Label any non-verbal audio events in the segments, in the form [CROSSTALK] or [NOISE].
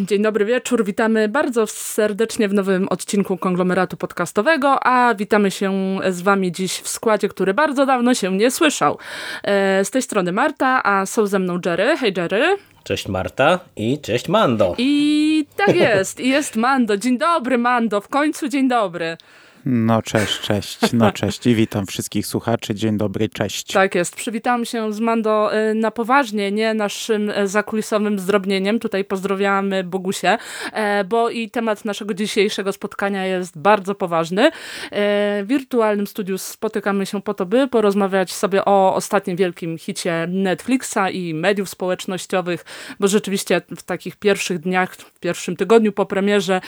dzień dobry wieczór. Witamy bardzo serdecznie w nowym odcinku konglomeratu podcastowego, a witamy się z wami dziś w składzie, który bardzo dawno się nie słyszał. E, z tej strony Marta, a są ze mną Jerry. Hej Jerry. Cześć Marta i cześć Mando. I tak jest, jest Mando. Dzień dobry Mando, w końcu dzień dobry. No cześć, cześć, no cześć. I witam wszystkich słuchaczy, dzień dobry, cześć. Tak jest, przywitam się z Mando y, na poważnie, nie naszym y, zakulisowym zdrobnieniem, tutaj pozdrawiamy Bogusie, e, bo i temat naszego dzisiejszego spotkania jest bardzo poważny. E, w wirtualnym studiu spotykamy się po to, by porozmawiać sobie o ostatnim wielkim hicie Netflixa i mediów społecznościowych, bo rzeczywiście w takich pierwszych dniach, w pierwszym tygodniu po premierze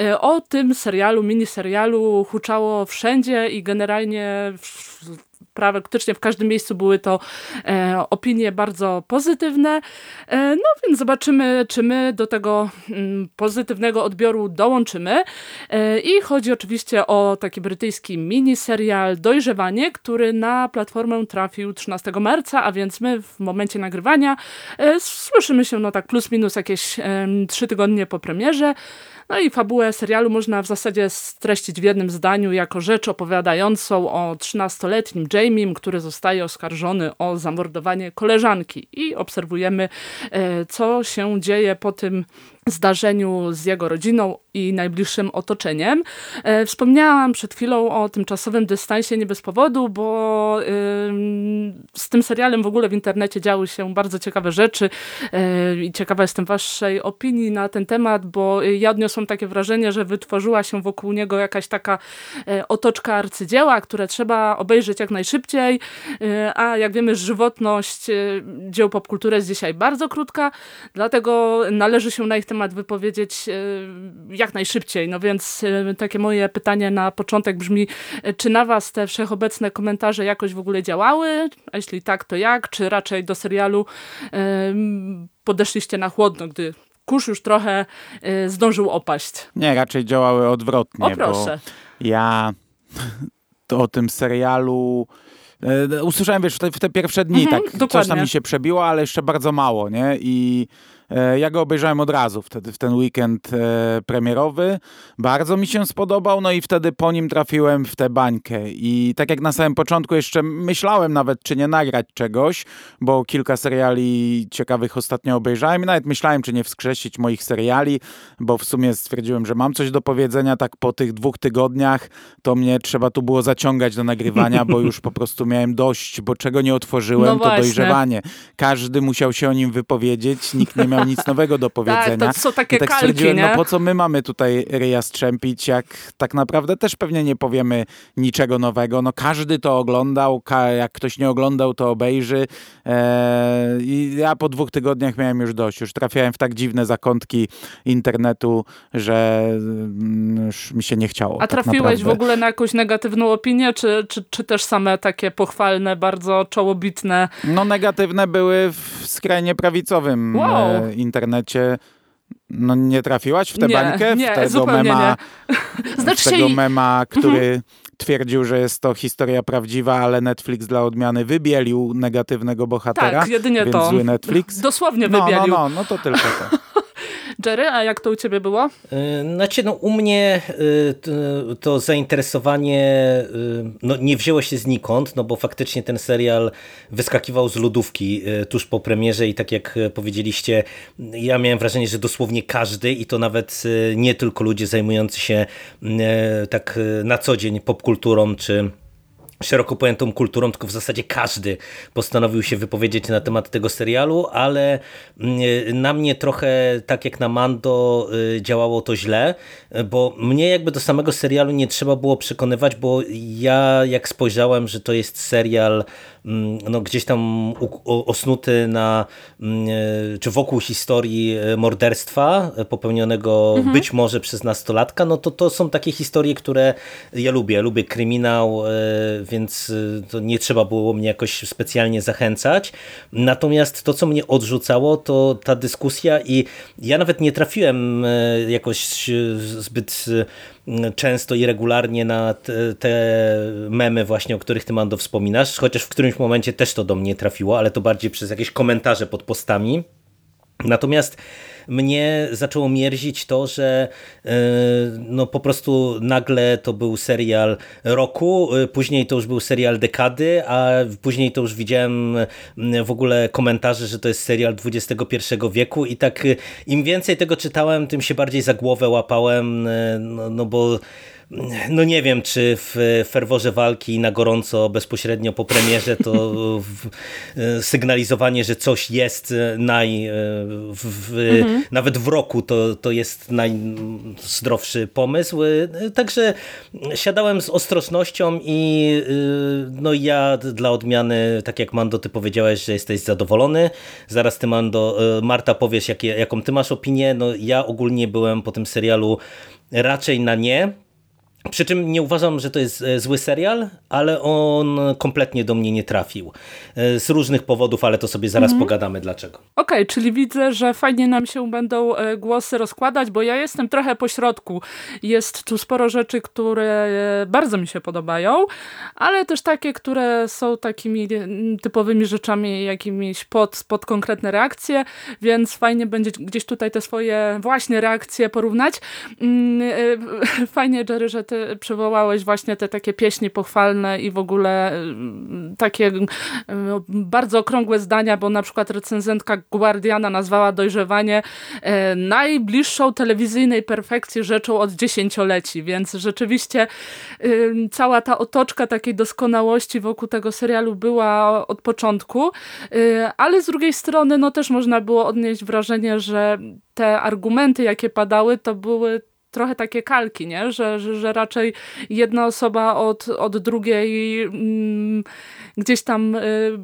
e, o tym serialu, miniserialu huczało wszędzie i generalnie praktycznie w każdym miejscu były to e, opinie bardzo pozytywne. E, no więc zobaczymy, czy my do tego m, mm, pozytywnego odbioru dołączymy. E, I chodzi oczywiście o taki brytyjski miniserial Dojrzewanie, który na platformę trafił 13 marca, a więc my w momencie nagrywania e, słyszymy się no tak plus minus jakieś trzy tygodnie po premierze. No i fabułę serialu można w zasadzie streścić w jednym zdaniu jako rzecz opowiadającą o 13-letnim Jamie, który zostaje oskarżony o zamordowanie koleżanki. I obserwujemy, e, co się dzieje po tym zdarzeniu z jego rodziną i najbliższym otoczeniem. E, wspomniałam przed chwilą o tymczasowym dystansie nie bez powodu, bo z tym serialem w ogóle w internecie działy się bardzo ciekawe rzeczy e, i ciekawa jestem waszej opinii na ten temat, bo ja odniosłam takie wrażenie, że wytworzyła się wokół niego jakaś taka e, otoczka arcydzieła, które trzeba obejrzeć jak najszybciej, a jak wiemy żywotność dzieł popkultury jest dzisiaj bardzo krótka, dlatego należy się na ich temat wypowiedzieć e, jak najszybciej. No więc e, takie moje pytanie na początek brzmi, e, czy na was te wszechobecne komentarze jakoś w ogóle działały? A jeśli tak, to jak? Czy raczej do serialu podeszliście na chłodno, gdy kurz już trochę zdążył opaść? Nie, raczej działały odwrotnie. O proszę. ja [LAUGHS] to o tym serialu usłyszałem, wiesz, w te, w te pierwsze dni, mhm, tak, dokładnie. coś tam mi się przebiło, ale jeszcze bardzo mało, nie? I ja go obejrzałem od razu wtedy, w ten weekend e, premierowy. Bardzo mi się spodobał, no i wtedy po nim trafiłem w tę bańkę. I tak jak na samym początku jeszcze myślałem nawet, czy nie nagrać czegoś, bo kilka seriali ciekawych ostatnio obejrzałem i nawet myślałem, czy nie wskrzesić moich seriali, bo w sumie stwierdziłem, że mam coś do powiedzenia, tak po tych dwóch tygodniach to mnie trzeba tu było zaciągać do nagrywania, bo już po prostu miałem dość, bo czego nie otworzyłem, no to dojrzewanie. Każdy musiał się o nim wypowiedzieć, nikt nie miał miał nic nowego do powiedzenia. Tak, to są takie I tak kalki, nie? no po co my mamy tutaj ryja strzępić, jak tak naprawdę też pewnie nie powiemy niczego nowego. No każdy to oglądał, jak ktoś nie oglądał, to obejrzy. Eee, I ja po dwóch tygodniach miałem już dość. Już trafiałem w tak dziwne zakątki internetu, że mm, już mi się nie chciało. A tak trafiłeś w ogóle na jakąś negatywną opinię, czy, czy, czy też same takie pochwalne, bardzo czołobitne? No negatywne były w skrajnie prawicowym wow. E, internecie no nie trafiłaś w tę nie, bańkę? Nie, w tego mema, nie. Znaczy tego mema, który mhm. twierdził, że jest to historia prawdziwa, ale Netflix dla odmiany wybielił negatywnego bohatera. Tak, jedynie więc to. Zły Netflix. Dosłownie no, wybielił. No, no, no to tylko to. [LAUGHS] Jerry, a jak to u ciebie było? Y, znaczy, no u mnie y, to zainteresowanie y, no, nie wzięło się znikąd, no bo faktycznie ten serial wyskakiwał z lodówki tuż po premierze i tak jak powiedzieliście, ja miałem wrażenie, że dosłownie każdy i to nawet nie tylko ludzie zajmujący się tak na co dzień popkulturą czy szeroko pojętą kulturą, tylko w zasadzie każdy postanowił się wypowiedzieć na temat tego serialu, ale mm, na mnie trochę tak jak na Mando y, działało to źle, bo mnie jakby do samego serialu nie trzeba było przekonywać, bo ja jak spojrzałem, że to jest serial no, gdzieś tam osnuty na, mm, e, czy wokół historii e, morderstwa popełnionego mhm. być może przez nastolatka, no to to są takie historie, które ja lubię. Lubię kryminał, e, więc to nie trzeba było mnie jakoś specjalnie zachęcać. Natomiast to, co mnie odrzucało, to ta dyskusja i ja nawet nie trafiłem jakoś zbyt często i regularnie na te, memy właśnie, o których ty Mando wspominasz, chociaż w którymś momencie też to do mnie trafiło, ale to bardziej przez jakieś komentarze pod postami. Natomiast mnie zaczęło mierzić to, że e, no po prostu nagle to był serial roku, e, później to już był serial dekady, a później to już widziałem w ogóle komentarze, że to jest serial XXI wieku i tak e, im więcej tego czytałem, tym się bardziej za głowę łapałem, no, no bo no nie wiem, czy w ferworze walki na gorąco bezpośrednio po premierze to e, sygnalizowanie, że coś jest naj, e, w, w, mhm. nawet w roku to, to jest najzdrowszy pomysł. E, także siadałem z ostrożnością i no ja dla odmiany, tak jak Mando, ty powiedziałeś, że jesteś zadowolony. Zaraz ty Mando, Marta powiesz, jakie, jaką ty masz opinię. No ja ogólnie byłem po tym serialu raczej na nie. Przy czym nie uważam, że to jest e, zły serial, ale on kompletnie do mnie nie trafił. E, z różnych powodów, ale to sobie zaraz mhm. pogadamy dlaczego. Okej, okay, czyli widzę, że fajnie nam się będą e, głosy rozkładać, bo ja jestem trochę po środku. Jest tu sporo rzeczy, które bardzo mi się podobają, ale też takie, które są takimi typowymi rzeczami, jakimiś pod, pod konkretne reakcje, więc fajnie będzie gdzieś tutaj te swoje właśnie reakcje porównać. Mm, [LAUGHS] fajnie, Jerry, że ty ty przywołałeś właśnie te takie pieśni pochwalne i w ogóle y, takie y, bardzo okrągłe zdania, bo na przykład recenzentka Guardiana nazwała dojrzewanie e, najbliższą telewizyjnej perfekcji rzeczą od dziesięcioleci, więc rzeczywiście y, cała ta otoczka takiej doskonałości wokół tego serialu była od początku, ale z drugiej strony no też można było odnieść wrażenie, że te argumenty, jakie padały, to były trochę takie kalki, nie? Że, że, że raczej jedna osoba od, od drugiej mm, gdzieś tam y,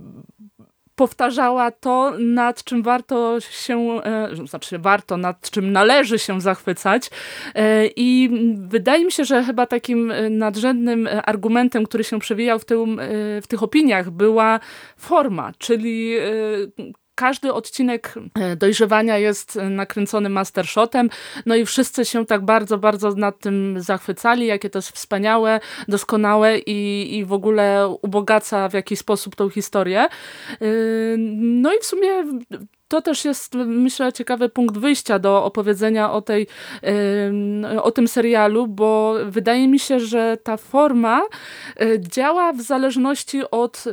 powtarzała to, nad czym warto się, e, znaczy warto, nad czym należy się zachwycać. E, I wydaje mi się, że chyba takim e, nadrzędnym argumentem, który się przewijał w, tym, w tych opiniach była forma, czyli każdy odcinek e, dojrzewania jest nakręcony mastershotem, no i wszyscy się tak bardzo, bardzo nad tym zachwycali, jakie to jest wspaniałe, doskonałe i, i w ogóle ubogaca w jakiś sposób tą historię. E, no i w sumie to też jest, myślę, ciekawy punkt wyjścia do opowiedzenia o, tej, o tym serialu, bo wydaje mi się, że ta forma e, działa w zależności od e,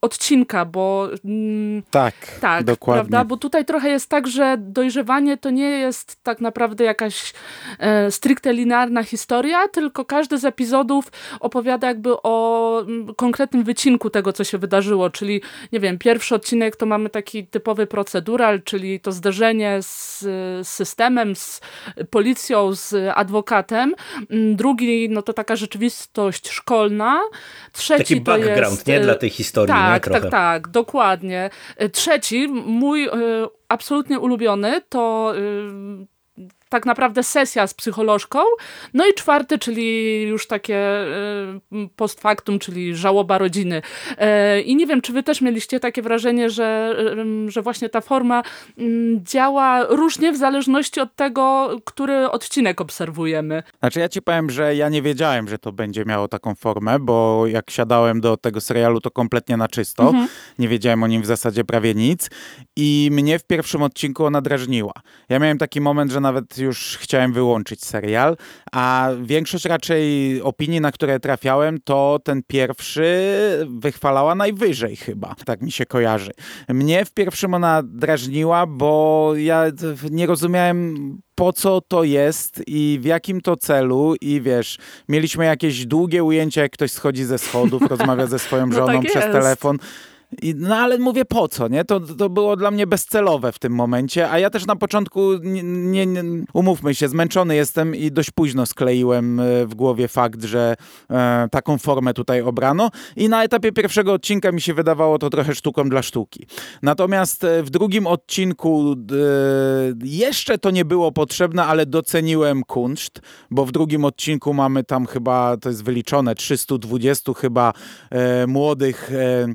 odcinka, bo mm, tak, tak dokładnie. Prawda? Bo tutaj trochę jest tak, że dojrzewanie to nie jest tak naprawdę jakaś e, stricte linearna historia, tylko każdy z epizodów opowiada jakby o mm, konkretnym wycinku tego, co się wydarzyło, czyli nie wiem, pierwszy odcinek to mamy taki typowy procedur, czyli to zderzenie z, systemem, z policją, z adwokatem. Mm, drugi, no to taka rzeczywistość szkolna. Trzeci Taki background, jest, nie? Dla tej historii, tak, nie? Tak, tak, dokładnie. Trzeci, mój y, absolutnie ulubiony, to y, tak naprawdę sesja z psycholożką. No i czwarty, czyli już takie e, post factum, czyli żałoba rodziny. E, I nie wiem, czy wy też mieliście takie wrażenie, że, że właśnie ta forma mm, działa różnie w zależności od tego, który odcinek obserwujemy. Znaczy ja ci powiem, że ja nie wiedziałem, że to będzie miało taką formę, bo jak siadałem do tego serialu, to kompletnie na czysto. Mhm. Nie wiedziałem o nim w zasadzie prawie nic. I mnie w pierwszym odcinku ona drażniła. Ja miałem taki moment, że nawet już chciałem wyłączyć serial, a większość raczej opinii, na które trafiałem, to ten pierwszy wychwalała najwyżej chyba. Tak mi się kojarzy. Mnie w pierwszym ona drażniła, bo ja nie rozumiałem po co to jest i w jakim to celu i wiesz, mieliśmy jakieś długie ujęcia, jak ktoś schodzi ze schodów, [LAUGHS] rozmawia ze swoją no żoną no tak przez jest. telefon. I, no ale mówię po co, nie? To, to było dla mnie bezcelowe w tym momencie, a ja też na początku, nie, nie, umówmy się, zmęczony jestem i dość późno skleiłem e, w głowie fakt, że e, taką formę tutaj obrano i na etapie pierwszego odcinka mi się wydawało to trochę sztuką dla sztuki. Natomiast e, w drugim odcinku e, jeszcze to nie było potrzebne, ale doceniłem kunszt, bo w drugim odcinku mamy tam chyba, to jest wyliczone, 320 chyba e, młodych e,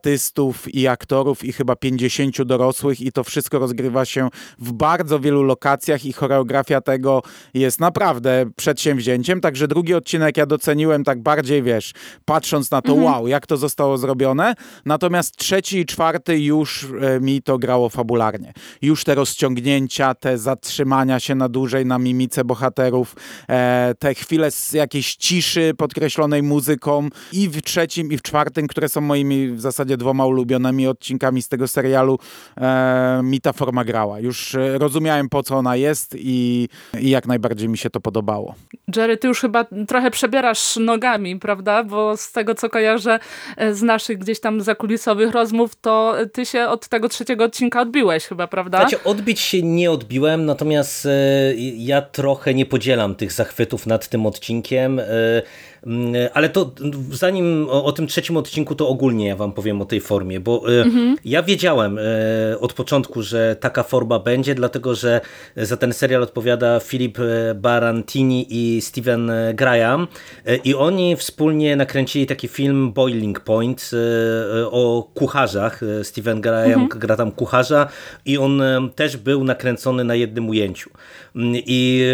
statystów i aktorów i chyba 50 dorosłych i to wszystko rozgrywa się w bardzo wielu lokacjach i choreografia tego jest naprawdę przedsięwzięciem, także drugi odcinek ja doceniłem tak bardziej, wiesz, patrząc na to, mhm. wow, jak to zostało zrobione, natomiast trzeci i czwarty już e, mi to grało fabularnie. Już te rozciągnięcia, te zatrzymania się na dłużej na mimice bohaterów, e, te chwile z jakiejś ciszy podkreślonej muzyką i w trzecim i w czwartym, które są moimi w zasadzie dwoma ulubionymi odcinkami z tego serialu, e, mi ta forma grała. Już e, rozumiałem po co ona jest i, i jak najbardziej mi się to podobało. Jerry, ty już chyba trochę przebierasz nogami, prawda? Bo z tego, co kojarzę e, z naszych gdzieś tam zakulisowych rozmów, to ty się od tego trzeciego odcinka odbiłeś chyba, prawda? Znaczy, odbić się nie odbiłem, natomiast e, ja trochę nie podzielam tych zachwytów nad tym odcinkiem. Mm, ale to zanim o, o, tym trzecim odcinku, to ogólnie ja wam powiem o tej formie, bo e, mhm. ja wiedziałem e, od początku, że taka forma będzie, dlatego że za ten serial odpowiada Filip e, Barantini i Steven Graham i oni wspólnie nakręcili taki film Boiling Point o kucharzach. Steven Graham mhm. gra tam kucharza i on też był nakręcony na jednym ujęciu. Mm, I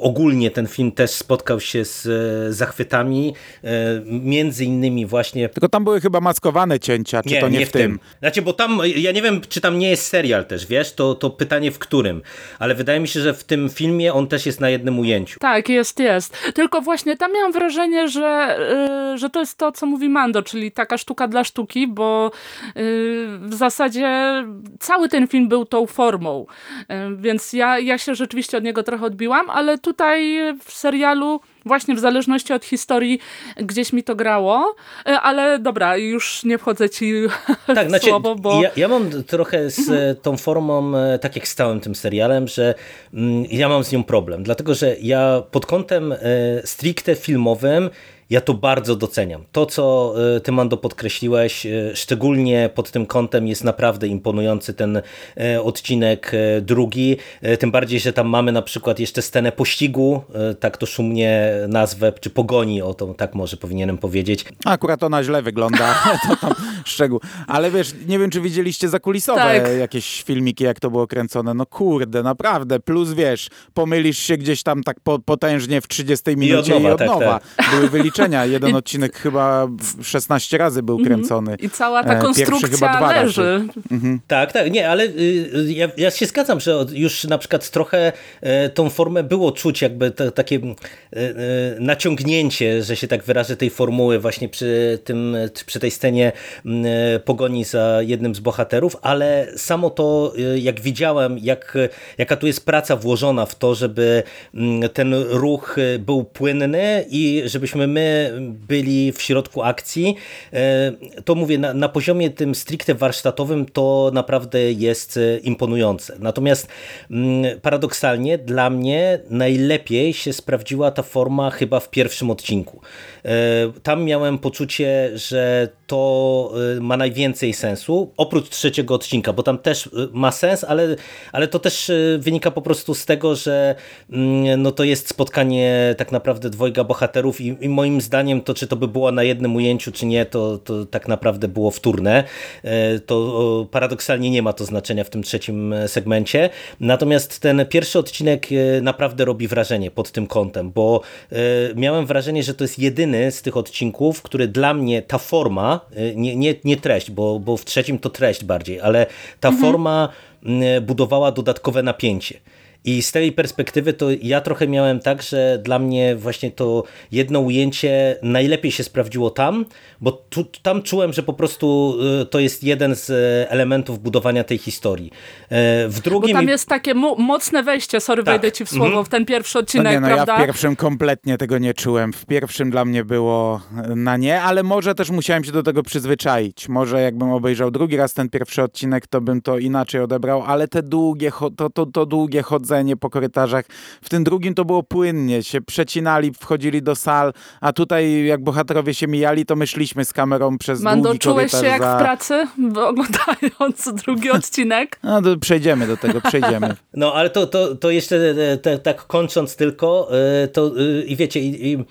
ogólnie ten film też spotkał się z zachwytami E, między innymi właśnie... Tylko tam były chyba maskowane cięcia, czy nie, to nie, nie w tym? tym? Znaczy, bo tam, ja nie wiem, czy tam nie jest serial też, wiesz, to, to pytanie w którym, ale wydaje mi się, że w tym filmie on też jest na jednym ujęciu. Tak, jest, jest. Tylko właśnie tam miałam wrażenie, że, yy, że to jest to, co mówi Mando, czyli taka sztuka dla sztuki, bo yy, w zasadzie cały ten film był tą formą, yy, więc ja, ja się rzeczywiście od niego trochę odbiłam, ale tutaj w serialu właśnie w zależności od historii gdzieś mi to grało, e, ale dobra, już nie wchodzę ci [LAUGHS] tak, w znaczy, słowo, bo... Ja, ja mam trochę z mhm. tą formą, e, tak jak z całym tym serialem, że mm, ja mam z nią problem, dlatego że ja pod kątem e, stricte filmowym ja to bardzo doceniam. To, co e, ty, Mando, podkreśliłeś, e, szczególnie pod tym kątem jest naprawdę imponujący ten e, odcinek drugi. Tym bardziej, że tam mamy na przykład jeszcze scenę pościgu, tak to szumnie nazwę, czy pogoni, o to tak może powinienem powiedzieć. Akurat ona źle wygląda, [LAUGHS] [LAUGHS] to tam szczegół. Ale wiesz, nie wiem, czy widzieliście zakulisowe tak. jakieś filmiki, jak to było kręcone. No kurde, naprawdę. Plus wiesz, pomylisz się gdzieś tam tak potężnie w 30 minucie i od nowa. I od tak. Tak. Były wyliczone [LAUGHS] Jeden odcinek chyba 16 razy był mhm. kręcony. I cała ta e, konstrukcja chyba dwa leży. Mhm. Tak, tak, nie, ale y, y, ja, ja, się zgadzam, że już na przykład trochę e, tą formę było czuć, jakby to, takie e, naciągnięcie, że się tak wyrażę, tej formuły właśnie przy, tym, przy tej scenie pogoni za jednym z bohaterów, ale samo to, jak widziałem, jak, jaka tu jest praca włożona w to, żeby ten ruch był płynny i żebyśmy my byli w środku akcji, e, to mówię, na, na poziomie tym stricte warsztatowym to naprawdę jest e, imponujące. Natomiast mm, paradoksalnie dla mnie najlepiej się sprawdziła ta forma chyba w pierwszym odcinku. E, tam miałem poczucie, że to ma najwięcej sensu, oprócz trzeciego odcinka, bo tam też ma sens, ale, ale to też wynika po prostu z tego, że mm, no to jest spotkanie tak naprawdę dwojga bohaterów i, i moim zdaniem to, czy to by było na jednym ujęciu, czy nie, to, to tak naprawdę było wtórne. E, to paradoksalnie nie ma to znaczenia w tym trzecim e, segmencie. Natomiast ten pierwszy odcinek e, naprawdę robi wrażenie pod tym kątem, bo miałem wrażenie, że to jest jedyny z tych odcinków, który dla mnie ta forma, nie, nie, nie treść, bo, bo w trzecim to treść bardziej, ale ta mhm. forma budowała dodatkowe napięcie. I z tej perspektywy to ja trochę miałem tak, że dla mnie właśnie to jedno ujęcie najlepiej się sprawdziło tam, bo tu, tam czułem, że po prostu y, to jest jeden z e, elementów budowania tej historii. E, w drugim... Bo tam jest takie mocne wejście, sorry, tak. wejdę ci w słowo, -hmm. w ten pierwszy odcinek, no nie, no prawda? Ja w pierwszym kompletnie tego nie czułem. W pierwszym dla mnie było na nie, ale może też musiałem się do tego przyzwyczaić. Może jakbym obejrzał drugi raz ten pierwszy odcinek, to bym to inaczej odebrał, ale te długie, to, to, to długie chodzenie chodzenie po korytarzach. W tym drugim to było płynnie, się przecinali, wchodzili do sal, a tutaj jak bohaterowie się mijali, to myśliśmy z kamerą przez Mando, długi czułeś się jak za... w pracy, [LAUGHS] oglądając drugi [LAUGHS] odcinek? No to przejdziemy do tego, przejdziemy. No ale to, to, to jeszcze tak kończąc tylko, e, to e, i wiecie, i, i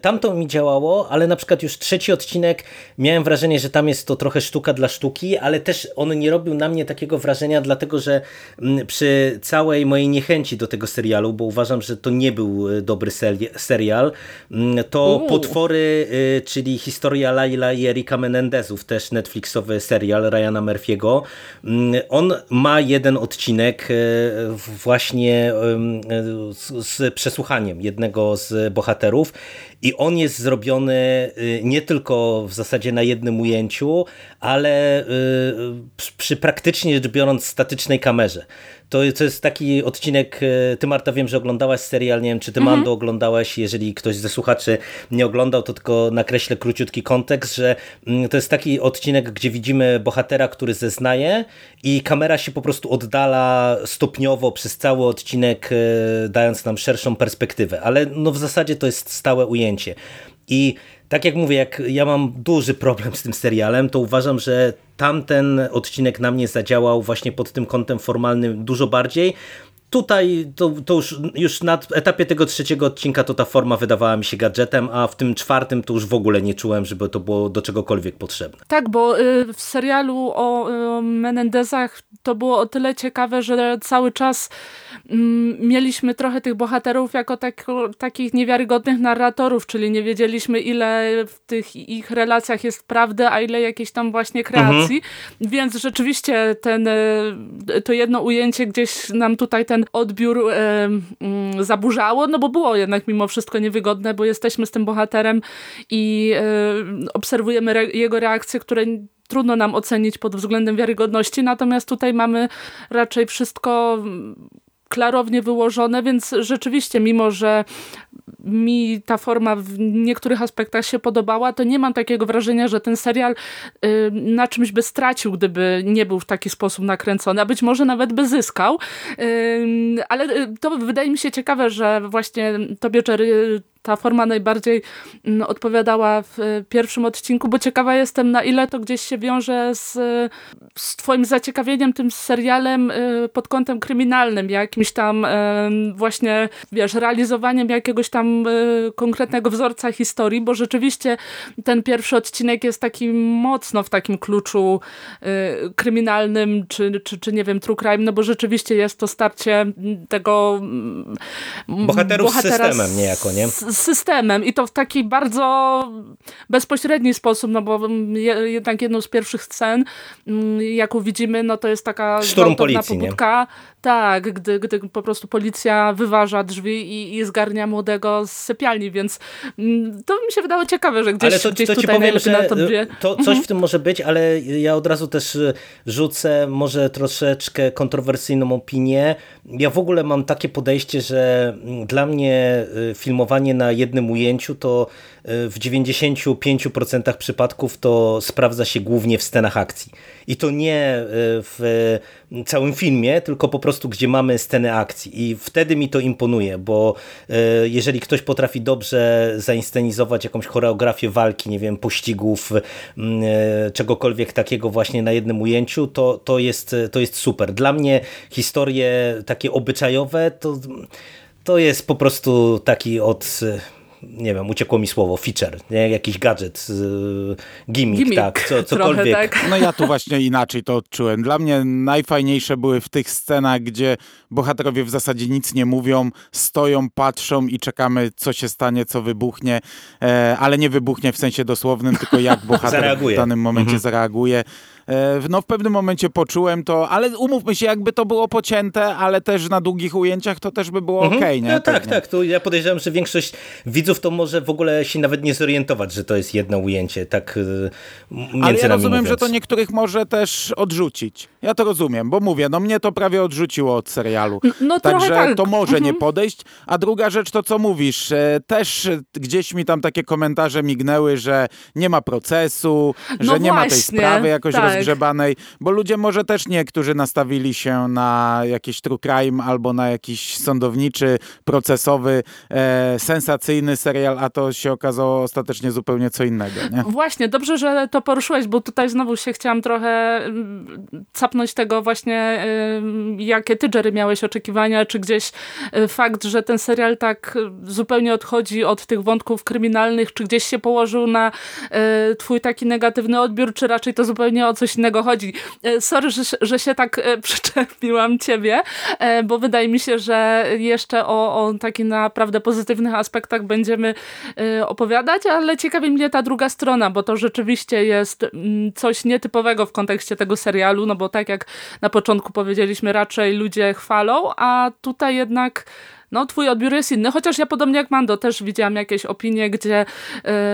tam to mi działało, ale na przykład już trzeci odcinek miałem wrażenie, że tam jest to trochę sztuka dla sztuki, ale też on nie robił na mnie takiego wrażenia, dlatego że mm, przy całej mojej niechęci do tego serialu, bo uważam, że to nie był e, dobry serial, mm, to Uuu. Potwory, e, czyli historia Laila i Erika Menendezów, też Netflixowy serial Ryana Murphy'ego, mm, on ma jeden odcinek e, właśnie z, z przesłuchaniem jednego z bohaterów i on jest zrobiony y, nie tylko w zasadzie na jednym ujęciu, ale y, przy praktycznie rzecz biorąc statycznej kamerze. To, to jest taki odcinek, y, ty Marta wiem, że oglądałaś serial, nie wiem czy ty mhm. Mando oglądałaś, jeżeli ktoś ze słuchaczy nie oglądał, to tylko nakreślę króciutki kontekst, że mm, to jest taki odcinek, gdzie widzimy bohatera, który zeznaje i kamera się po prostu oddala stopniowo przez cały odcinek, dając nam szerszą perspektywę, ale no w zasadzie to jest stałe ujęcie. I tak jak mówię, jak ja mam duży problem z tym serialem, to uważam, że tamten odcinek na mnie zadziałał właśnie pod tym kątem formalnym dużo bardziej, Tutaj to, to już, już na etapie tego trzeciego odcinka to ta forma wydawała mi się gadżetem, a w tym czwartym to już w ogóle nie czułem, żeby to było do czegokolwiek potrzebne. Tak, bo y, w serialu o Menendezach to było o tyle ciekawe, że cały czas mm, mieliśmy trochę tych bohaterów jako tak, takich niewiarygodnych narratorów, czyli nie wiedzieliśmy ile w tych ich relacjach jest prawdy, a ile jakiejś tam właśnie kreacji, mhm. więc rzeczywiście ten, y, to jedno ujęcie gdzieś nam tutaj ten odbiór e, mm, zaburzało, no bo było jednak mimo wszystko niewygodne, bo jesteśmy z tym bohaterem i e, obserwujemy re jego reakcje, które trudno nam ocenić pod względem wiarygodności, natomiast tutaj mamy raczej wszystko klarownie wyłożone, więc rzeczywiście, mimo że mi ta forma w niektórych aspektach się podobała, to nie mam takiego wrażenia, że ten serial y, na czymś by stracił, gdyby nie był w taki sposób nakręcony, a być może nawet by zyskał. Y, ale y, to wydaje mi się ciekawe, że właśnie tobie, Jerry, ta forma najbardziej mm, odpowiadała w e, pierwszym odcinku, bo ciekawa jestem, na ile to gdzieś się wiąże z, z twoim zaciekawieniem tym serialem e, pod kątem kryminalnym, jakimś tam właśnie, wiesz, realizowaniem jakiegoś tam konkretnego wzorca historii, bo rzeczywiście ten pierwszy odcinek jest taki mocno w takim kluczu kryminalnym, czy, czy, czy nie wiem, true crime, no bo rzeczywiście jest to starcie tego bohaterów bohatera z systemem niejako, nie? Z systemem i to w taki bardzo bezpośredni sposób, no bo jednak jedną z pierwszych scen, mm, jaką widzimy, no to jest taka Szturm policji, pobudka. Nie? Tak, gdy, gdy po prostu policja wyważa drzwi i, i zgarnia młodego z sypialni, więc mm, to mi się wydało ciekawe, że gdzieś, ale to, gdzieś to tutaj powiem, że na tobie... to coś mhm. w tym może być, ale ja od razu też y, rzucę może troszeczkę kontrowersyjną opinię. Ja w ogóle mam takie podejście, że mm, dla mnie y, filmowanie na jednym ujęciu to y, w 95% przypadków to sprawdza się głównie w scenach akcji. I to nie w całym filmie, tylko po prostu gdzie mamy sceny akcji i wtedy mi to imponuje, bo e, jeżeli ktoś potrafi dobrze zainscenizować jakąś choreografię walki, nie wiem, pościgów, e, czegokolwiek takiego właśnie na jednym ujęciu, to, to, jest, to jest super. Dla mnie historie takie obyczajowe to, to jest po prostu taki od nie wiem, uciekło mi słowo, feature, nie? jakiś gadżet, gimmick, gimmick tak, co, cokolwiek. tak. No ja tu właśnie inaczej to odczułem. Dla mnie najfajniejsze były w tych scenach, gdzie bohaterowie w zasadzie nic nie mówią, stoją, patrzą i czekamy, co się stanie, co wybuchnie, e, ale nie wybuchnie w sensie dosłownym, tylko jak [LAUGHS] bohater w danym momencie mhm. zareaguje. E, no w pewnym momencie poczułem to, ale umówmy się, jakby to było pocięte, ale też na długich ujęciach to też by było mhm. ok, nie? No, tak, tak. Tu ja podejrzewam, że większość widzów to może w ogóle się nawet nie zorientować, że to jest jedno ujęcie, tak e, między Ale ja rozumiem, mówiąc. że to niektórych może też odrzucić. Ja to rozumiem, bo mówię, no mnie to prawie odrzuciło od serialu. No Także tak. to może mhm. nie podejść. A druga rzecz to, co mówisz, e, też gdzieś mi tam takie komentarze mignęły, że nie ma procesu, no że nie właśnie. ma tej sprawy jakoś tak rozgrzebanej, bo ludzie może też niektórzy nastawili się na jakieś true crime albo na jakiś sądowniczy, procesowy, e, sensacyjny serial, a to się okazało ostatecznie zupełnie co innego. Nie? Właśnie, dobrze, że to poruszyłeś, bo tutaj znowu się chciałam trochę mm, capnąć tego właśnie, jakie ty, Jerry, miałeś oczekiwania, czy gdzieś e, fakt, że ten serial tak zupełnie odchodzi od tych wątków kryminalnych, czy gdzieś się położył na e, twój taki negatywny odbiór, czy raczej to zupełnie o coś innego chodzi. E, sorry, że, że się tak [LAUGHS] przyczepiłam ciebie, bo wydaje mi się, że jeszcze o, o takich naprawdę pozytywnych aspektach będziemy opowiadać, ale ciekawi mnie ta druga strona, bo to rzeczywiście jest mm, coś nietypowego w kontekście tego serialu, no bo tak jak na początku powiedzieliśmy, raczej ludzie chwalą, a tutaj jednak no twój odbiór jest inny, chociaż ja podobnie jak Mando też widziałam jakieś opinie, gdzie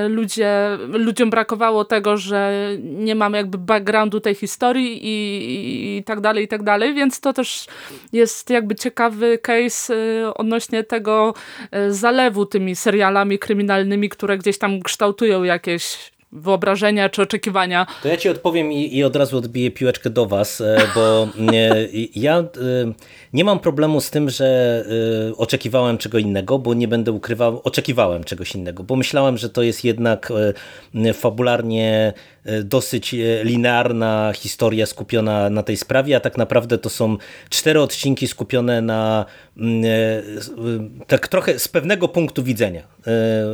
y, ludzie, ludziom brakowało tego, że nie mamy jakby backgroundu tej historii i, i, i tak dalej, i tak dalej, więc to też jest jakby ciekawy case y, odnośnie tego y, zalewu tymi serialami kryminalnymi, które gdzieś tam kształtują jakieś wyobrażenia czy oczekiwania. To ja ci odpowiem i, i od razu odbiję piłeczkę do was, e, bo ja e, nie mam problemu z tym, że e, oczekiwałem czego innego, bo nie będę ukrywał, oczekiwałem czegoś innego, bo myślałem, że to jest jednak fabularnie dosyć linearna historia skupiona na tej sprawie, a tak naprawdę to są cztery odcinki skupione na tak trochę z pewnego punktu widzenia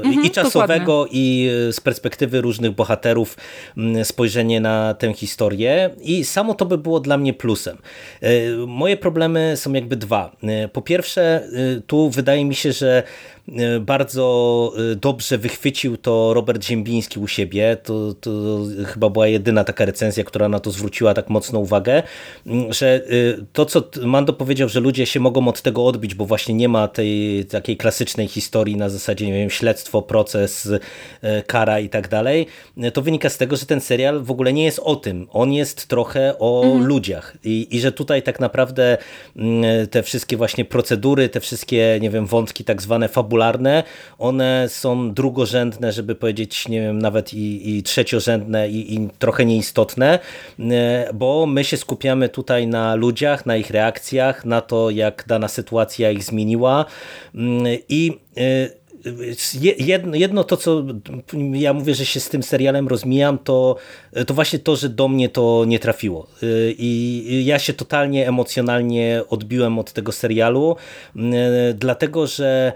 mhm, i czasowego dokładnie. i z perspektywy różnych bohaterów mm, spojrzenie na tę historię i samo to by było dla mnie plusem. E, moje problemy są jakby dwa. E, po pierwsze, e, tu wydaje mi się, że E, bardzo e, dobrze wychwycił to Robert Ziembiński u siebie. To, to chyba była jedyna taka recenzja, która na to zwróciła tak mocno uwagę, że e, to, co Mando powiedział, że ludzie się mogą od tego odbić, bo właśnie nie ma tej takiej klasycznej historii na zasadzie, nie wiem, śledztwo, proces, kara i tak dalej, to wynika z tego, że ten serial w ogóle nie jest o tym. On jest trochę o mhm. ludziach I, i że tutaj tak naprawdę te wszystkie właśnie procedury, te wszystkie, nie wiem, wątki tak zwane fabularne fabularne, one są drugorzędne, żeby powiedzieć, nie wiem, nawet i, i trzeciorzędne i, i trochę nieistotne, e, bo my się skupiamy tutaj na ludziach, na ich reakcjach, na to, jak dana sytuacja ich zmieniła mm, i e, jedno, jedno to, co ja mówię, że się z tym serialem rozmijam, to, to właśnie to, że do mnie to nie trafiło. E, I ja się totalnie emocjonalnie odbiłem od tego serialu, dlatego że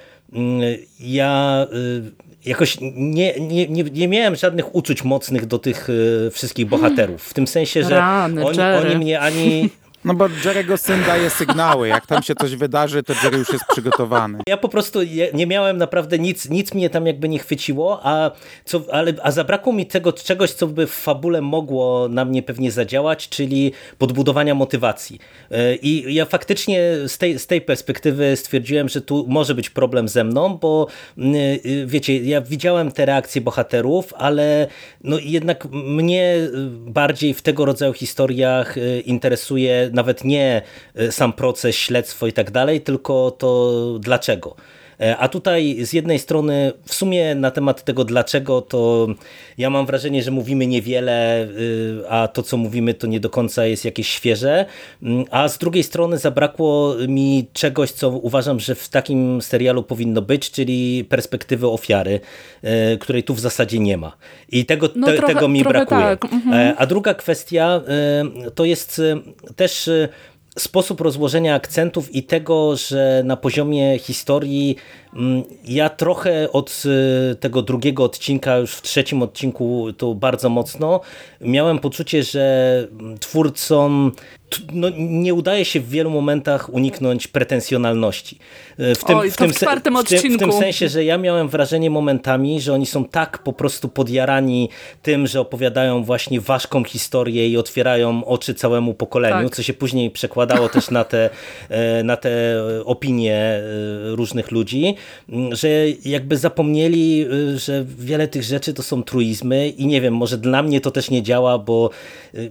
ja y, jakoś nie, nie, nie, nie miałem żadnych uczuć mocnych do tych y, wszystkich bohaterów. W tym sensie, że Rany, oni, oni mnie ani [LAUGHS] no bo Jerry'ego syn daje sygnały. Jak tam się coś wydarzy, to Jerry już jest przygotowany. Ja po prostu nie miałem naprawdę nic, nic mnie tam jakby nie chwyciło, a, co, ale, a zabrakło mi tego czegoś, co by w fabule mogło na mnie pewnie zadziałać, czyli podbudowania motywacji. E, I ja faktycznie z tej, z tej perspektywy stwierdziłem, że tu może być problem ze mną, bo y, wiecie, ja widziałem te reakcje bohaterów, ale no jednak mnie bardziej w tego rodzaju historiach y, interesuje nawet nie e, sam proces, śledztwo i tak dalej, tylko to dlaczego. E, a tutaj z jednej strony w sumie na temat tego dlaczego to ja mam wrażenie, że mówimy niewiele, y, a to co mówimy to nie do końca jest jakieś świeże, mm, a z drugiej strony zabrakło mi czegoś, co uważam, że w takim serialu powinno być, czyli perspektywy ofiary, e, której tu w zasadzie nie ma. I tego, no, te, trochę, tego mi brakuje. Tak. Mhm. A druga kwestia to jest też sposób rozłożenia akcentów i tego, że na poziomie historii mm, ja trochę od y, tego drugiego odcinka, już w trzecim odcinku to bardzo mocno, miałem poczucie, że twórcom no, nie udaje się w wielu momentach uniknąć pretensjonalności. E, w tym, Oj, w, tym, w, w, tym, w tym sensie, że ja miałem wrażenie momentami, że oni są tak po prostu podjarani tym, że opowiadają właśnie ważką historię i otwierają oczy całemu pokoleniu, tak. co się później przekładało też na te, [LAUGHS] e, na te opinie e, różnych ludzi, że jakby zapomnieli, że wiele tych rzeczy to są truizmy i nie wiem, może dla mnie to też nie działa, bo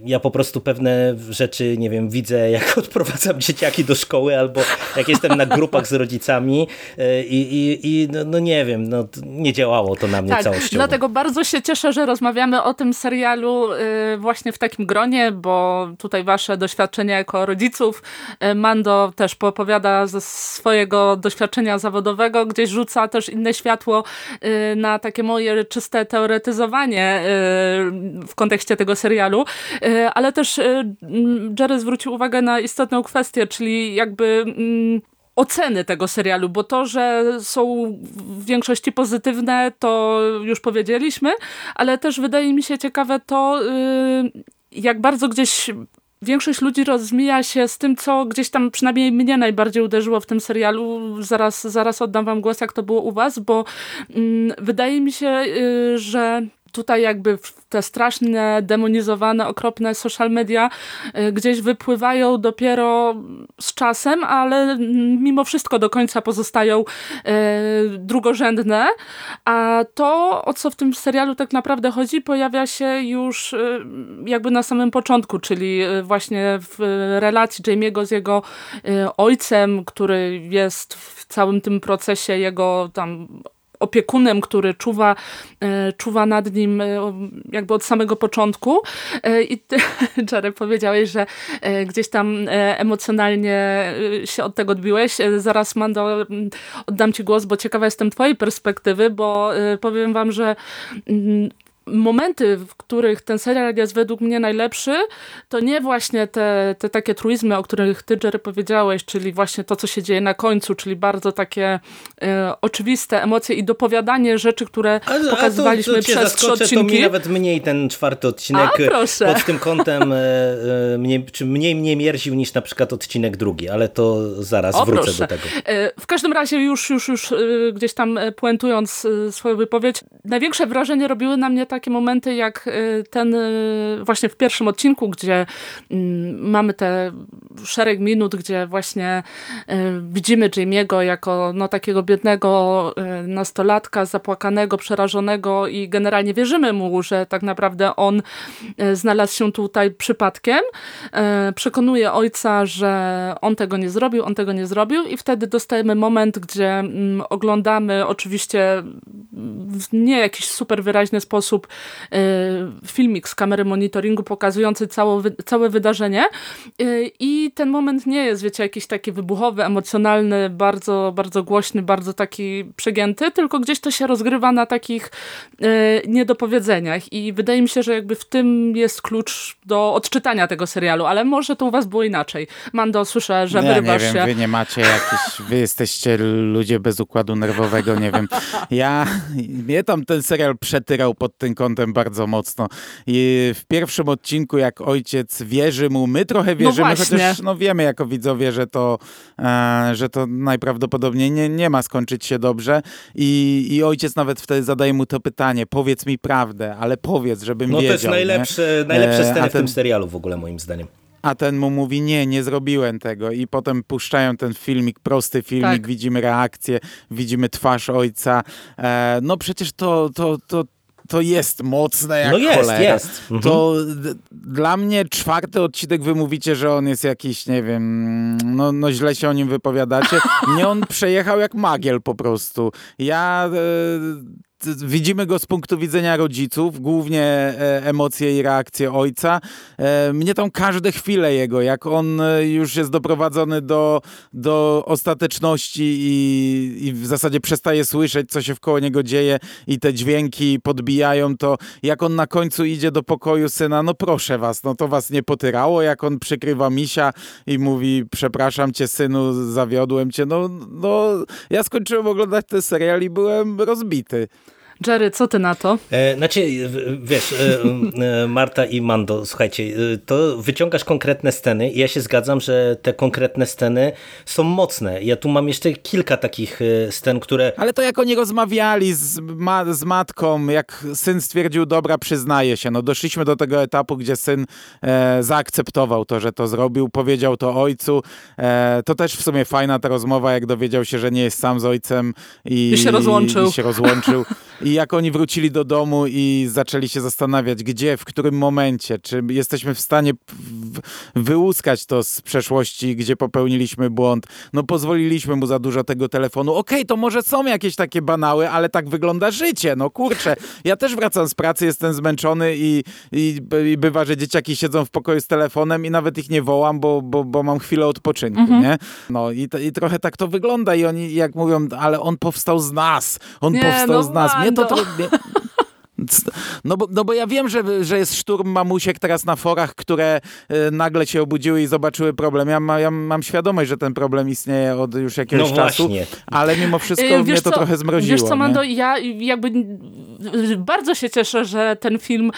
ja po prostu pewne rzeczy nie nie wiem, widzę jak [LAUGHS] odprowadzam dzieciaki do szkoły albo jak jestem na grupach z rodzicami i, i, i no, no, nie wiem, no, nie działało to na mnie tak, całościowo. Dlatego bardzo się cieszę, że rozmawiamy o tym serialu właśnie w takim gronie, bo tutaj wasze doświadczenia jako rodziców, Mando też poopowiada ze swojego doświadczenia zawodowego, gdzieś rzuca też inne światło na takie moje czyste teoretyzowanie w kontekście tego serialu, e, ale też e, Jerry zwrócił uwagę na istotną kwestię, czyli jakby mm, oceny tego serialu, bo to, że są w większości pozytywne, to już powiedzieliśmy, ale też wydaje mi się ciekawe to, y, jak bardzo gdzieś większość ludzi rozmija się z tym, co gdzieś tam przynajmniej mnie najbardziej uderzyło w tym serialu. Zaraz, zaraz oddam wam głos, jak to było u was, bo mm, wydaje mi się, y, że tutaj jakby te straszne, demonizowane, okropne social media y, gdzieś wypływają dopiero z czasem, ale mimo wszystko do końca pozostają y, drugorzędne, a to, o co w tym serialu tak naprawdę chodzi, pojawia się już y, jakby na samym początku, czyli właśnie w relacji Jamie'ego z jego ojcem, który jest w całym tym procesie jego tam opiekunem, który czuwa, e, czuwa nad nim e, jakby od samego początku. E, I ty, [LAUGHS] Jerry, powiedziałeś, że gdzieś tam emocjonalnie się od tego odbiłeś. Zaraz, Mando, oddam ci głos, bo ciekawa jestem twojej perspektywy, bo powiem wam, że momenty, w których ten serial jest według mnie najlepszy, to nie właśnie te, te takie truizmy, o których ty, Jerry, powiedziałeś, czyli właśnie to, co się dzieje na końcu, czyli bardzo takie e, oczywiste emocje i dopowiadanie rzeczy, które a, pokazywaliśmy a to, to przez trzy odcinki. To mi nawet mniej ten czwarty odcinek a, pod tym kątem e, e, mnie, czy mniej mnie mierził niż na przykład odcinek drugi, ale to zaraz o, wrócę proszę. do tego. E, w każdym razie już, już, już e, gdzieś tam e, puentując swoją wypowiedź, największe wrażenie robiły na mnie takie momenty jak y, ten y, właśnie w pierwszym odcinku, gdzie mm, mamy te szereg minut, gdzie właśnie y, widzimy Jamie'ego jako no, takiego biednego nastolatka, zapłakanego, przerażonego i generalnie wierzymy mu, że tak naprawdę on znalazł się tutaj przypadkiem. Przekonuje ojca, że on tego nie zrobił, on tego nie zrobił i wtedy dostajemy moment, gdzie mm, oglądamy oczywiście w nie jakiś super wyraźny sposób E, filmik z kamery monitoringu pokazujący cało, całe wydarzenie e, i ten moment nie jest, wiecie, jakiś taki wybuchowy, emocjonalny, bardzo, bardzo głośny, bardzo taki przegięty, tylko gdzieś to się rozgrywa na takich e, niedopowiedzeniach i wydaje mi się, że jakby w tym jest klucz do odczytania tego serialu, ale może to u was było inaczej. Mando, słyszę, że nie, wyrywasz nie wiem, się. wy nie macie jakiś, wy jesteście ludzie bez układu nerwowego, nie wiem. Ja, mnie tam ten serial przetyrał pod tym kątem bardzo mocno. I w pierwszym odcinku, jak ojciec wierzy mu, my trochę no wierzymy, no chociaż no wiemy jako widzowie, że to, e, że to najprawdopodobniej nie, nie ma skończyć się dobrze. I, I ojciec nawet wtedy zadaje mu to pytanie, powiedz mi prawdę, ale powiedz, żebym no, wiedział. No to jest najlepsze, najlepsze sceny ten... w tym serialu w ogóle moim zdaniem. A ten mu mówi, nie, nie zrobiłem tego. I potem puszczają ten filmik, prosty filmik, tak. widzimy reakcję, widzimy twarz ojca. E, no przecież to, to, to, to jest mocne jak No jest, cholera. jest. Mhm. To dla mnie czwarty odcinek wy mówicie, że on jest jakiś, nie wiem, no, no źle się o nim wypowiadacie. Nie, on [LAUGHS] przejechał jak magiel po prostu. Ja e, widzimy go z punktu widzenia rodziców, głównie e, emocje i reakcje ojca. E, mnie tam każde chwile jego, jak on e, już jest doprowadzony do, do ostateczności i, i w zasadzie przestaje słyszeć, co się wkoło niego dzieje i te dźwięki podbijają, to jak on na końcu idzie do pokoju syna, no proszę was, no to was nie potyrało, jak on przykrywa misia i mówi, przepraszam cię synu, zawiodłem cię, no, no ja skończyłem oglądać ten serial i byłem rozbity. Jerry, co ty na to? E, znaczy, wiesz, e, e, Marta i Mando, słuchajcie, e, to wyciągasz konkretne sceny i ja się zgadzam, że te konkretne sceny są mocne. Ja tu mam jeszcze kilka takich e, scen, które... Ale to jak oni rozmawiali z, ma z matką, jak syn stwierdził, dobra, przyznaje się. No doszliśmy do tego etapu, gdzie syn e, zaakceptował to, że to zrobił, powiedział to ojcu. to też w sumie fajna ta rozmowa, jak dowiedział się, że nie jest sam z ojcem i, I się rozłączył. I, i się rozłączył. [LAUGHS] I jak oni wrócili do domu i zaczęli się zastanawiać, gdzie, w którym momencie, czy jesteśmy w stanie wyłuskać to z przeszłości, gdzie popełniliśmy błąd. No pozwoliliśmy mu za dużo tego telefonu. Okej, okay, to może są jakieś takie banały, ale tak wygląda życie. No kurczę, ja też wracam z pracy, jestem zmęczony i, i, i bywa, że dzieciaki siedzą w pokoju z telefonem i nawet ich nie wołam, bo, bo, bo mam chwilę odpoczynku, mhm. nie? No i, i trochę tak to wygląda i oni jak mówią, ale on powstał z nas, on nie, powstał no z nas. Mnie to, to mnie, no bo, no bo ja wiem, że, że jest szturm mamusiek teraz na forach, które y, nagle się obudziły i zobaczyły problem. Ja, ma, ja mam świadomość, że ten problem istnieje od już jakiegoś no czasu, właśnie. ale mimo wszystko y, mnie to trochę zmroziło. Wiesz co, Mando, ja jakby bardzo się cieszę, że ten film,